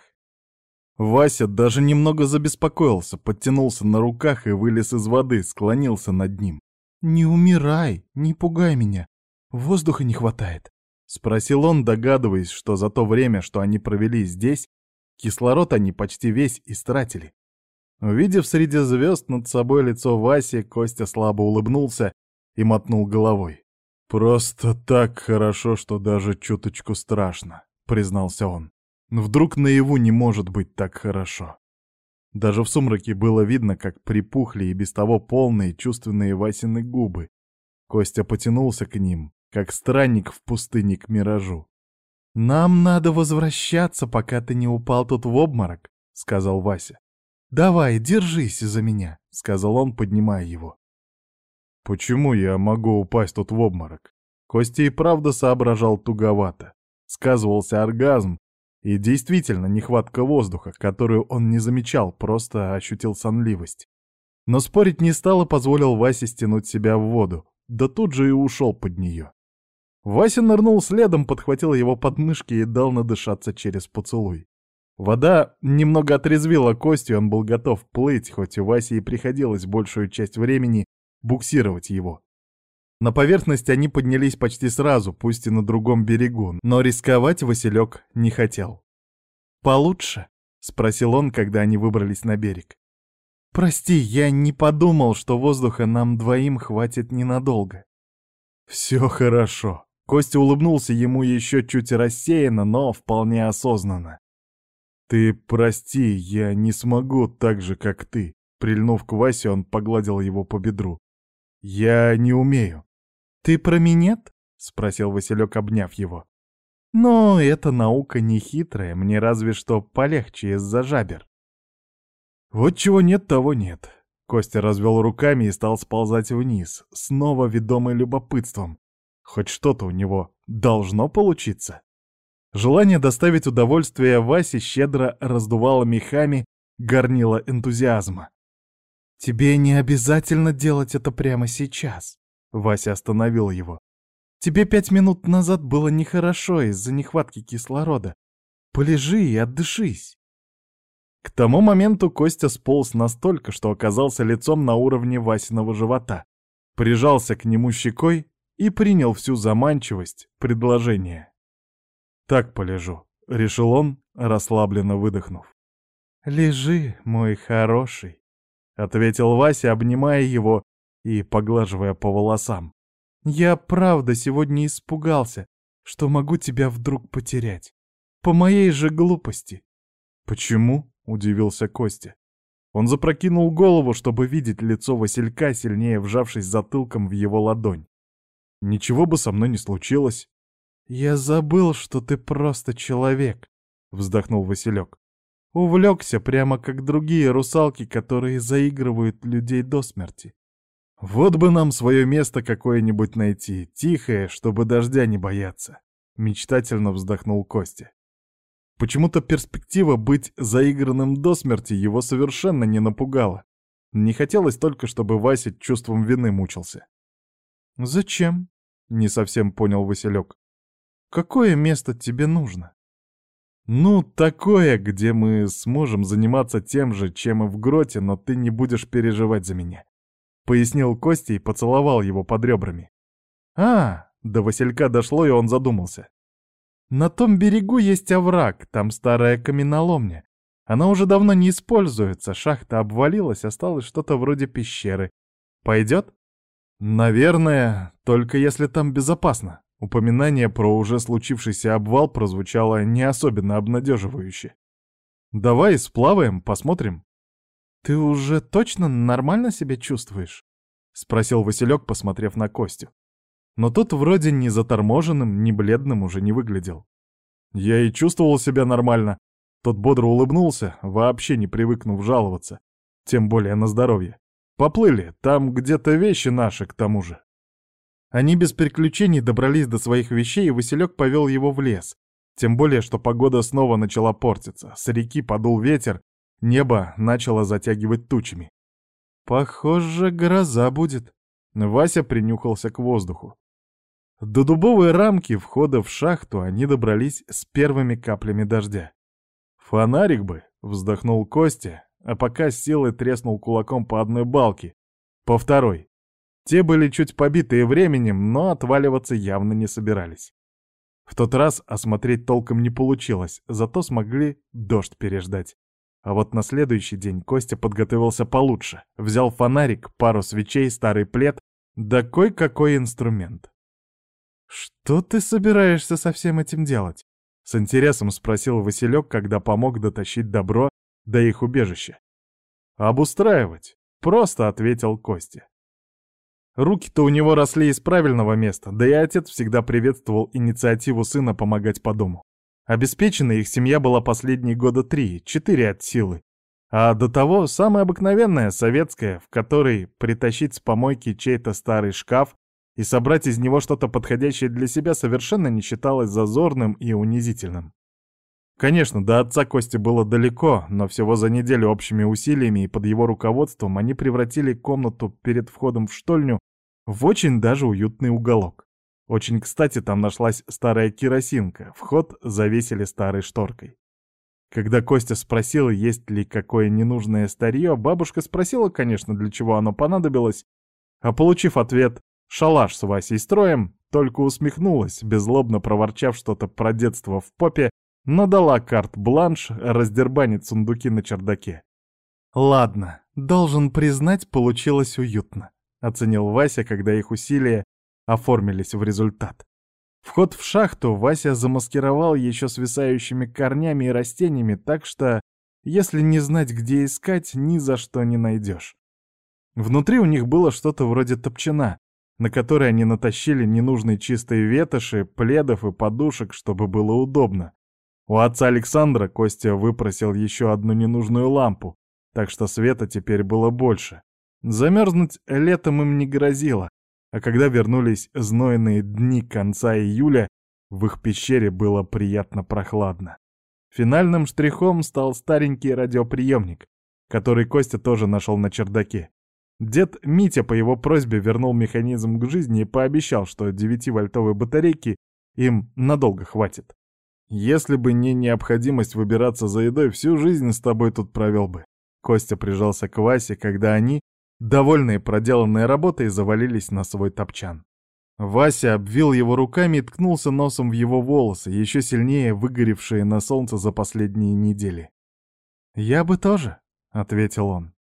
Вася даже немного забеспокоился, подтянулся на руках и вылез из воды, склонился над ним. «Не умирай, не пугай меня, воздуха не хватает», — спросил он, догадываясь, что за то время, что они провели здесь, кислород они почти весь истратили. Увидев среди звезд над собой лицо Васи, Костя слабо улыбнулся и мотнул головой. «Просто так хорошо, что даже чуточку страшно», — признался он. «Вдруг наяву не может быть так хорошо». Даже в сумраке было видно, как припухли и без того полные чувственные Васины губы. Костя потянулся к ним, как странник в пустыне к миражу. «Нам надо возвращаться, пока ты не упал тут в обморок», — сказал Вася. «Давай, держись за меня», — сказал он, поднимая его. Почему я могу упасть тут в обморок? Костя и правда соображал туговато. Сказывался оргазм, и действительно нехватка воздуха, которую он не замечал, просто ощутил сонливость. Но спорить не стал и позволил Васе стянуть себя в воду, да тут же и ушел под нее. Вася нырнул следом, подхватил его подмышки и дал надышаться через поцелуй. Вода немного отрезвила Костю, он был готов плыть, хоть и Васе и приходилось большую часть времени буксировать его. На поверхность они поднялись почти сразу, пусть и на другом берегу, но рисковать Василек не хотел. «Получше?» — спросил он, когда они выбрались на берег. «Прости, я не подумал, что воздуха нам двоим хватит ненадолго». «Все хорошо». Костя улыбнулся ему еще чуть рассеянно, но вполне осознанно. «Ты прости, я не смогу так же, как ты». Прильнув к Васе, он погладил его по бедру. «Я не умею». «Ты про минет?» — спросил Василек, обняв его. «Но эта наука не хитрая, мне разве что полегче из-за жабер». «Вот чего нет, того нет». Костя развел руками и стал сползать вниз, снова ведомый любопытством. Хоть что-то у него должно получиться. Желание доставить удовольствие Васе щедро раздувало мехами горнило энтузиазма. «Тебе не обязательно делать это прямо сейчас», — Вася остановил его. «Тебе пять минут назад было нехорошо из-за нехватки кислорода. Полежи и отдышись». К тому моменту Костя сполз настолько, что оказался лицом на уровне Васиного живота, прижался к нему щекой и принял всю заманчивость предложения. «Так полежу», — решил он, расслабленно выдохнув. «Лежи, мой хороший», — ответил Вася, обнимая его и поглаживая по волосам. «Я правда сегодня испугался, что могу тебя вдруг потерять. По моей же глупости». «Почему?» удивился Костя. Он запрокинул голову, чтобы видеть лицо Василька, сильнее вжавшись затылком в его ладонь. Ничего бы со мной не случилось. «Я забыл, что ты просто человек», — вздохнул Василек. «Увлекся прямо как другие русалки, которые заигрывают людей до смерти. Вот бы нам свое место какое-нибудь найти, тихое, чтобы дождя не бояться», — мечтательно вздохнул Костя. Почему-то перспектива быть заигранным до смерти его совершенно не напугала. Не хотелось только, чтобы Вася чувством вины мучился. «Зачем?» — не совсем понял Василек. «Какое место тебе нужно?» «Ну, такое, где мы сможем заниматься тем же, чем и в гроте, но ты не будешь переживать за меня», — пояснил Костя и поцеловал его под ребрами. «А, до Василька дошло, и он задумался. На том берегу есть овраг, там старая каменоломня. Она уже давно не используется, шахта обвалилась, осталось что-то вроде пещеры. Пойдет? Наверное, только если там безопасно. Упоминание про уже случившийся обвал прозвучало не особенно обнадеживающе. Давай сплаваем, посмотрим. Ты уже точно нормально себя чувствуешь? Спросил Василек, посмотрев на Костю но тот вроде ни заторможенным, ни бледным уже не выглядел. Я и чувствовал себя нормально. Тот бодро улыбнулся, вообще не привыкнув жаловаться, тем более на здоровье. Поплыли, там где-то вещи наши к тому же. Они без приключений добрались до своих вещей, и Василек повел его в лес. Тем более, что погода снова начала портиться. С реки подул ветер, небо начало затягивать тучами. «Похоже, гроза будет». Вася принюхался к воздуху. До дубовой рамки входа в шахту они добрались с первыми каплями дождя. «Фонарик бы!» — вздохнул Костя, а пока с силой треснул кулаком по одной балке, по второй. Те были чуть побитые временем, но отваливаться явно не собирались. В тот раз осмотреть толком не получилось, зато смогли дождь переждать. А вот на следующий день Костя подготовился получше. Взял фонарик, пару свечей, старый плед, да кой-какой инструмент. «Что ты собираешься со всем этим делать?» — с интересом спросил Василек, когда помог дотащить добро до их убежища. «Обустраивать», — просто ответил Костя. Руки-то у него росли из правильного места, да и отец всегда приветствовал инициативу сына помогать по дому. Обеспечена их семья была последние года три, четыре от силы. А до того самая обыкновенная, советская, в которой притащить с помойки чей-то старый шкаф и собрать из него что-то подходящее для себя совершенно не считалось зазорным и унизительным. Конечно, до отца Кости было далеко, но всего за неделю общими усилиями и под его руководством они превратили комнату перед входом в штольню в очень даже уютный уголок. Очень кстати там нашлась старая керосинка, вход завесили старой шторкой. Когда Костя спросил, есть ли какое ненужное старье, бабушка спросила, конечно, для чего оно понадобилось, а получив ответ Шалаш с Васей строем, только усмехнулась, беззлобно проворчав что-то про детство в попе, но дала карт-бланш раздербанить сундуки на чердаке. «Ладно, должен признать, получилось уютно», — оценил Вася, когда их усилия оформились в результат. Вход в шахту Вася замаскировал еще свисающими корнями и растениями, так что, если не знать, где искать, ни за что не найдешь. Внутри у них было что-то вроде топчана, на который они натащили ненужные чистые ветоши, пледов и подушек, чтобы было удобно. У отца Александра Костя выпросил еще одну ненужную лампу, так что света теперь было больше. Замерзнуть летом им не грозило, а когда вернулись знойные дни конца июля, в их пещере было приятно прохладно. Финальным штрихом стал старенький радиоприемник, который Костя тоже нашел на чердаке. Дед Митя по его просьбе вернул механизм к жизни и пообещал, что 9-вольтовой батарейки им надолго хватит. Если бы не необходимость выбираться за едой, всю жизнь с тобой тут провел бы. Костя прижался к Васе, когда они, довольные проделанной работой, завалились на свой топчан. Вася обвил его руками и ткнулся носом в его волосы, еще сильнее выгоревшие на солнце за последние недели. «Я бы тоже», — ответил он.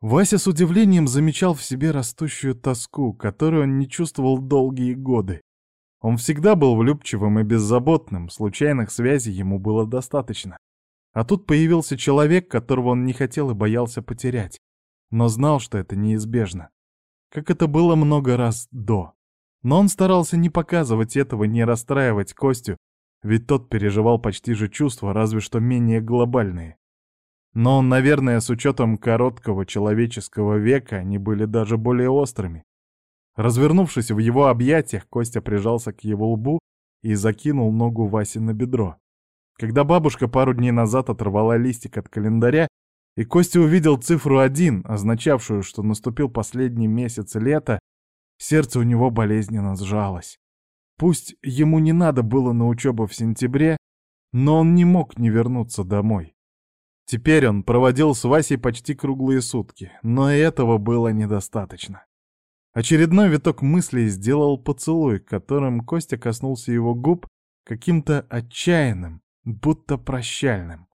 Вася с удивлением замечал в себе растущую тоску, которую он не чувствовал долгие годы. Он всегда был влюбчивым и беззаботным, случайных связей ему было достаточно. А тут появился человек, которого он не хотел и боялся потерять, но знал, что это неизбежно. Как это было много раз до. Но он старался не показывать этого, не расстраивать Костю, ведь тот переживал почти же чувства, разве что менее глобальные. Но, наверное, с учетом короткого человеческого века они были даже более острыми. Развернувшись в его объятиях, Костя прижался к его лбу и закинул ногу Васе на бедро. Когда бабушка пару дней назад оторвала листик от календаря, и Костя увидел цифру один, означавшую, что наступил последний месяц лета, сердце у него болезненно сжалось. Пусть ему не надо было на учебу в сентябре, но он не мог не вернуться домой. Теперь он проводил с Васей почти круглые сутки, но и этого было недостаточно. Очередной виток мыслей сделал поцелуй, которым Костя коснулся его губ каким-то отчаянным, будто прощальным.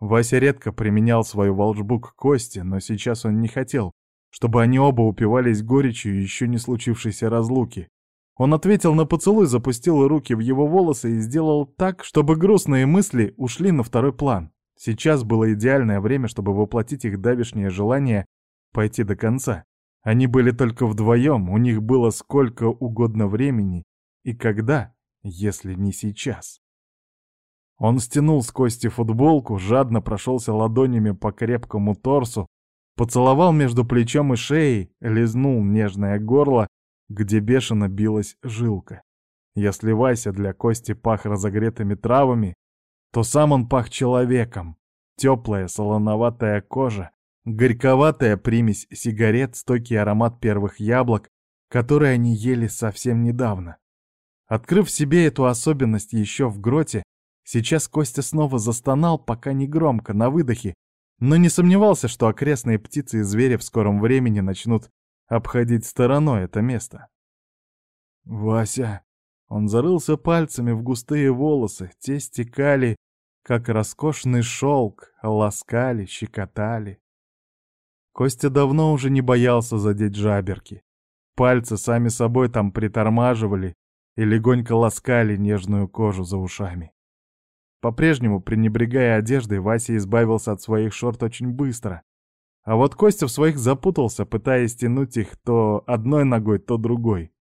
Вася редко применял свою волшбу к Косте, но сейчас он не хотел, чтобы они оба упивались горечью еще не случившейся разлуки. Он ответил на поцелуй, запустил руки в его волосы и сделал так, чтобы грустные мысли ушли на второй план. Сейчас было идеальное время, чтобы воплотить их давишнее желание пойти до конца. Они были только вдвоем, у них было сколько угодно времени. И когда, если не сейчас? Он стянул с кости футболку, жадно прошелся ладонями по крепкому торсу, поцеловал между плечом и шеей, лизнул нежное горло, где бешено билась жилка. Если Вася для Кости пах разогретыми травами, то сам он пах человеком. Теплая солоноватая кожа, горьковатая примесь сигарет, стойкий аромат первых яблок, которые они ели совсем недавно. Открыв себе эту особенность еще в гроте, сейчас Костя снова застонал, пока не громко, на выдохе, но не сомневался, что окрестные птицы и звери в скором времени начнут обходить стороной это место. «Вася!» Он зарылся пальцами в густые волосы, те стекали, как роскошный шелк, ласкали, щекотали. Костя давно уже не боялся задеть жаберки. Пальцы сами собой там притормаживали и легонько ласкали нежную кожу за ушами. По-прежнему, пренебрегая одеждой, Вася избавился от своих шорт очень быстро. А вот Костя в своих запутался, пытаясь тянуть их то одной ногой, то другой.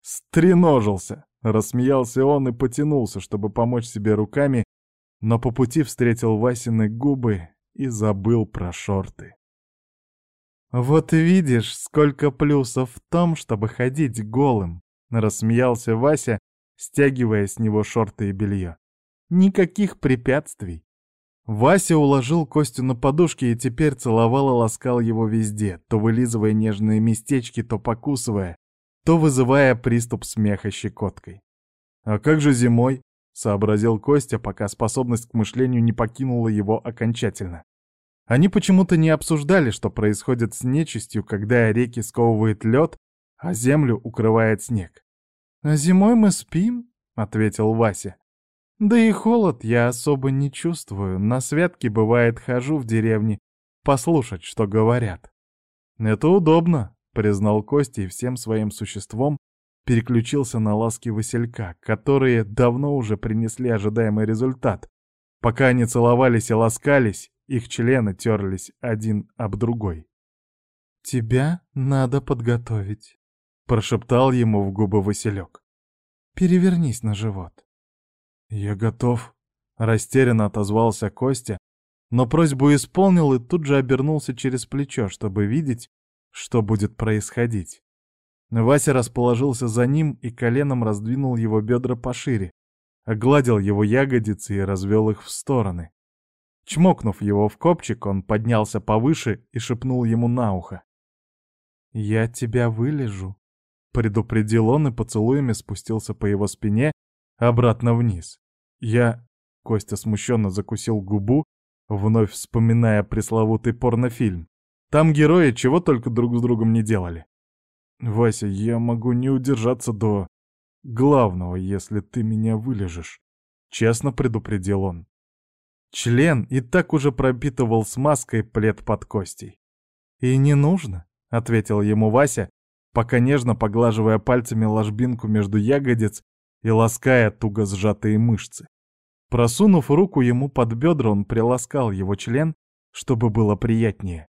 Стреножился. Рассмеялся он и потянулся, чтобы помочь себе руками, но по пути встретил Васины губы и забыл про шорты. «Вот видишь, сколько плюсов в том, чтобы ходить голым», — рассмеялся Вася, стягивая с него шорты и белье. «Никаких препятствий». Вася уложил Костю на подушке и теперь целовал и ласкал его везде, то вылизывая нежные местечки, то покусывая, то вызывая приступ смеха щекоткой. «А как же зимой?» — сообразил Костя, пока способность к мышлению не покинула его окончательно. Они почему-то не обсуждали, что происходит с нечистью, когда реки сковывает лед, а землю укрывает снег. «А зимой мы спим», — ответил Вася. «Да и холод я особо не чувствую. На святки, бывает, хожу в деревне послушать, что говорят». «Это удобно», — признал Костя и всем своим существом переключился на ласки Василька, которые давно уже принесли ожидаемый результат. Пока они целовались и ласкались, их члены терлись один об другой. «Тебя надо подготовить», — прошептал ему в губы Василек. «Перевернись на живот». «Я готов», — растерянно отозвался Костя, но просьбу исполнил и тут же обернулся через плечо, чтобы видеть, что будет происходить. Вася расположился за ним и коленом раздвинул его бедра пошире, огладил его ягодицы и развел их в стороны. Чмокнув его в копчик, он поднялся повыше и шепнул ему на ухо. «Я тебя вылежу», — предупредил он и поцелуями спустился по его спине обратно вниз. Я... Костя смущенно закусил губу, вновь вспоминая пресловутый порнофильм. Там герои чего только друг с другом не делали. «Вася, я могу не удержаться до главного, если ты меня вылежешь», — честно предупредил он. Член и так уже пропитывал смазкой плед под костей. «И не нужно», — ответил ему Вася, пока нежно поглаживая пальцами ложбинку между ягодиц и лаская туго сжатые мышцы. Просунув руку ему под бедра, он приласкал его член, чтобы было приятнее.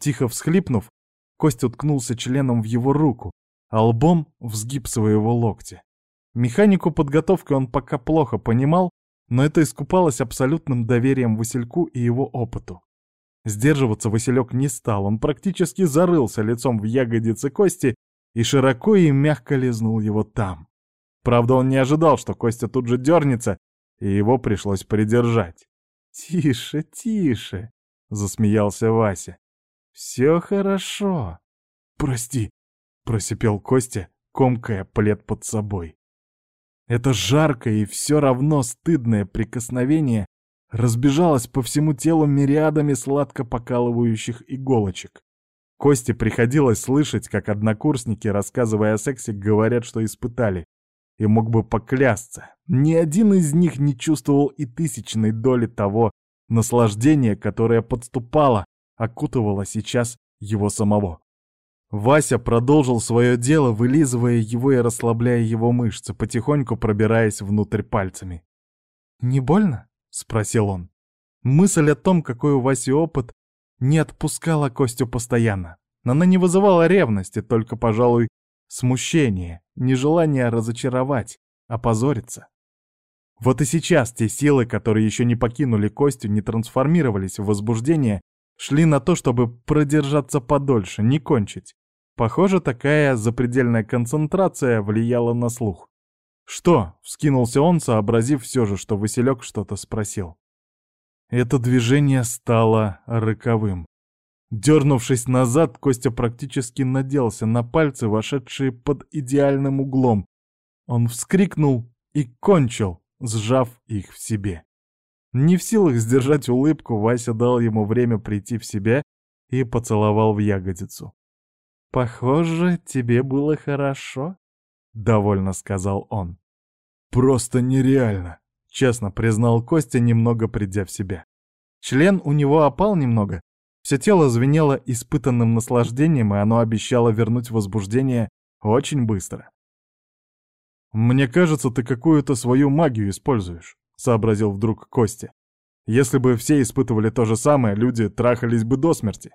Тихо всхлипнув, Кость уткнулся членом в его руку, а лбом в сгиб своего локтя. Механику подготовки он пока плохо понимал, но это искупалось абсолютным доверием Васильку и его опыту. Сдерживаться Василек не стал, он практически зарылся лицом в ягодицы Кости и широко и мягко лизнул его там. Правда, он не ожидал, что Костя тут же дернется, и его пришлось придержать. «Тише, тише!» — засмеялся Вася. «Все хорошо!» «Прости!» — просипел Костя, комкая плед под собой. Это жаркое и все равно стыдное прикосновение разбежалось по всему телу мириадами сладко покалывающих иголочек. Косте приходилось слышать, как однокурсники, рассказывая о сексе, говорят, что испытали. И мог бы поклясться, ни один из них не чувствовал и тысячной доли того наслаждения, которое подступало, окутывало сейчас его самого. Вася продолжил свое дело, вылизывая его и расслабляя его мышцы, потихоньку пробираясь внутрь пальцами. «Не больно?» — спросил он. Мысль о том, какой у Васи опыт, не отпускала Костю постоянно. Она не вызывала ревности, только, пожалуй, смущение, нежелание разочаровать, опозориться. Вот и сейчас те силы, которые еще не покинули Костю, не трансформировались в возбуждение, шли на то, чтобы продержаться подольше, не кончить. Похоже, такая запредельная концентрация влияла на слух. «Что?» — вскинулся он, сообразив все же, что Василек что-то спросил. Это движение стало роковым. Дернувшись назад, Костя практически наделся на пальцы, вошедшие под идеальным углом. Он вскрикнул и кончил, сжав их в себе. Не в силах сдержать улыбку, Вася дал ему время прийти в себя и поцеловал в ягодицу. «Похоже, тебе было хорошо», — довольно сказал он. «Просто нереально», — честно признал Костя, немного придя в себя. Член у него опал немного, все тело звенело испытанным наслаждением, и оно обещало вернуть возбуждение очень быстро. «Мне кажется, ты какую-то свою магию используешь», — сообразил вдруг Костя. «Если бы все испытывали то же самое, люди трахались бы до смерти».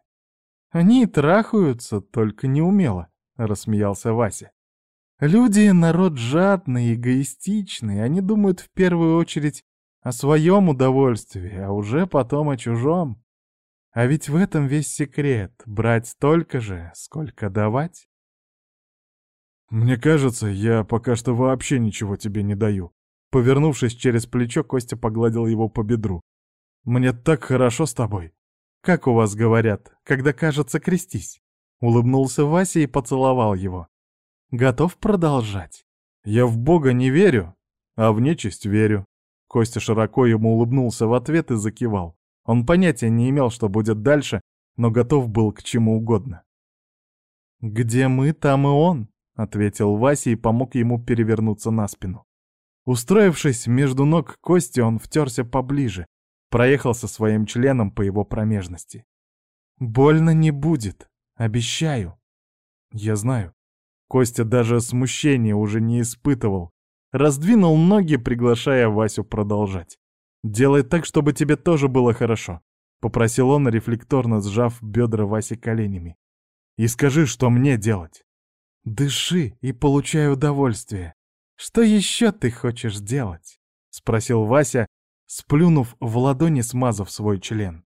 Они трахаются, только неумело, — рассмеялся Вася. Люди — народ жадный, эгоистичный, они думают в первую очередь о своем удовольствии, а уже потом о чужом. А ведь в этом весь секрет — брать столько же, сколько давать. «Мне кажется, я пока что вообще ничего тебе не даю». Повернувшись через плечо, Костя погладил его по бедру. «Мне так хорошо с тобой. «Как у вас говорят, когда кажется крестись?» Улыбнулся Вася и поцеловал его. «Готов продолжать?» «Я в Бога не верю, а в нечисть верю». Костя широко ему улыбнулся в ответ и закивал. Он понятия не имел, что будет дальше, но готов был к чему угодно. «Где мы, там и он», — ответил Вася и помог ему перевернуться на спину. Устроившись между ног Кости, он втерся поближе, проехался своим членом по его промежности. «Больно не будет, обещаю». «Я знаю». Костя даже смущения уже не испытывал. Раздвинул ноги, приглашая Васю продолжать. «Делай так, чтобы тебе тоже было хорошо», — попросил он, рефлекторно сжав бедра Васи коленями. «И скажи, что мне делать?» «Дыши и получай удовольствие. Что еще ты хочешь делать?» — спросил Вася, сплюнув в ладони, смазав свой член.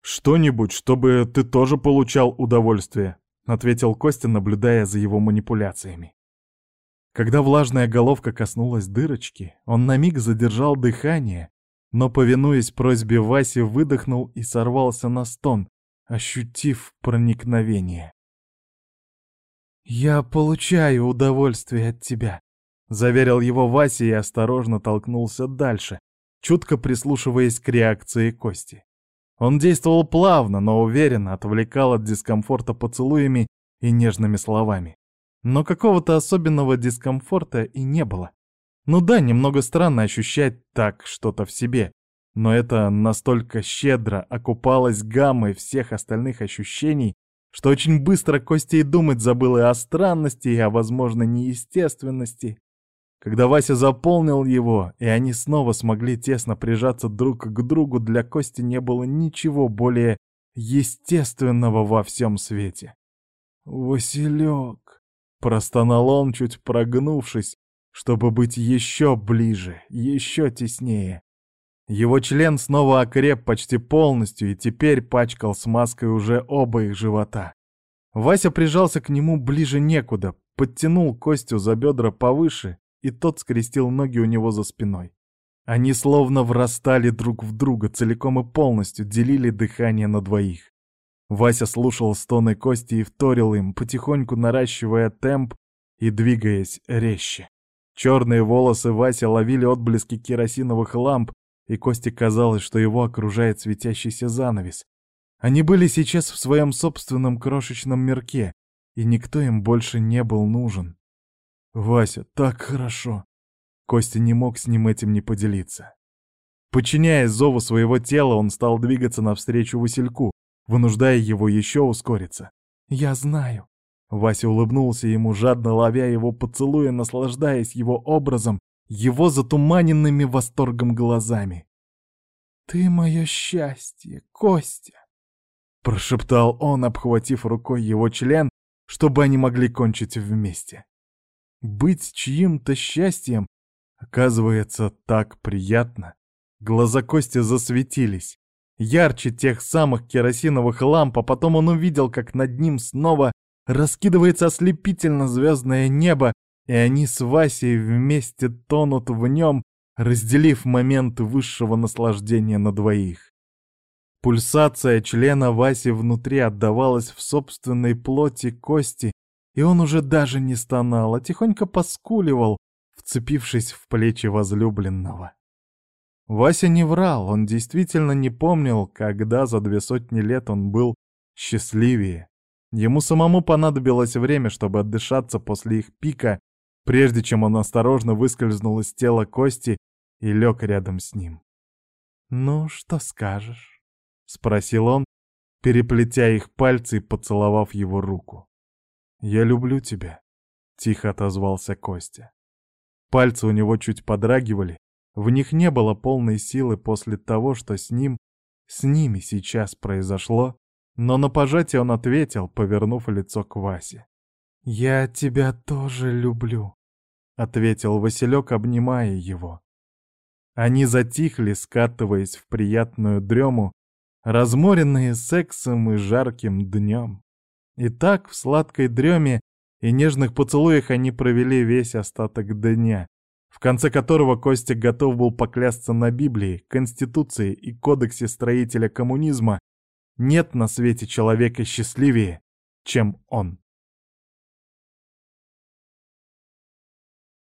«Что-нибудь, чтобы ты тоже получал удовольствие», — ответил Костя, наблюдая за его манипуляциями. Когда влажная головка коснулась дырочки, он на миг задержал дыхание, но, повинуясь просьбе Васи, выдохнул и сорвался на стон, ощутив проникновение. «Я получаю удовольствие от тебя», — заверил его Вася и осторожно толкнулся дальше, чутко прислушиваясь к реакции Кости. Он действовал плавно, но уверенно, отвлекал от дискомфорта поцелуями и нежными словами. Но какого-то особенного дискомфорта и не было. Ну да, немного странно ощущать так что-то в себе, но это настолько щедро окупалось гаммой всех остальных ощущений, что очень быстро Костя и думать забыл и о странности, и о возможной неестественности. Когда Вася заполнил его, и они снова смогли тесно прижаться друг к другу, для Кости не было ничего более естественного во всем свете. «Василек!» — простонал он, чуть прогнувшись, чтобы быть еще ближе, еще теснее. Его член снова окреп почти полностью и теперь пачкал смазкой уже оба их живота. Вася прижался к нему ближе некуда, подтянул Костю за бедра повыше, и тот скрестил ноги у него за спиной. Они словно врастали друг в друга, целиком и полностью делили дыхание на двоих. Вася слушал стоны Кости и вторил им, потихоньку наращивая темп и двигаясь резче. Черные волосы Васи ловили отблески керосиновых ламп, и Косте казалось, что его окружает светящийся занавес. Они были сейчас в своем собственном крошечном мирке, и никто им больше не был нужен. «Вася, так хорошо!» Костя не мог с ним этим не поделиться. Подчиняясь зову своего тела, он стал двигаться навстречу Васильку, вынуждая его еще ускориться. «Я знаю», Вася улыбнулся ему, жадно ловя его поцелуя, наслаждаясь его образом, его затуманенными восторгом глазами. «Ты мое счастье, Костя!» Прошептал он, обхватив рукой его член, чтобы они могли кончить вместе. Быть чьим-то счастьем, оказывается, так приятно. Глаза Кости засветились. Ярче тех самых керосиновых ламп, а потом он увидел, как над ним снова раскидывается ослепительно звездное небо, и они с Васей вместе тонут в нем, разделив момент высшего наслаждения на двоих. Пульсация члена Васи внутри отдавалась в собственной плоти кости, и он уже даже не стонал, а тихонько поскуливал, вцепившись в плечи возлюбленного. Вася не врал, он действительно не помнил, когда за две сотни лет он был счастливее. Ему самому понадобилось время, чтобы отдышаться после их пика, прежде чем он осторожно выскользнул из тела Кости и лег рядом с ним. «Ну, что скажешь?» — спросил он, переплетя их пальцы и поцеловав его руку. «Я люблю тебя», — тихо отозвался Костя. Пальцы у него чуть подрагивали, в них не было полной силы после того, что с ним, с ними сейчас произошло, но на пожатие он ответил, повернув лицо к Васе. «Я тебя тоже люблю», — ответил Василек, обнимая его. Они затихли, скатываясь в приятную дрему, разморенные сексом и жарким днем. И так в сладкой дреме и нежных поцелуях они провели весь остаток дня, в конце которого Костя готов был поклясться на Библии, Конституции и Кодексе строителя коммунизма, нет на свете человека счастливее, чем он.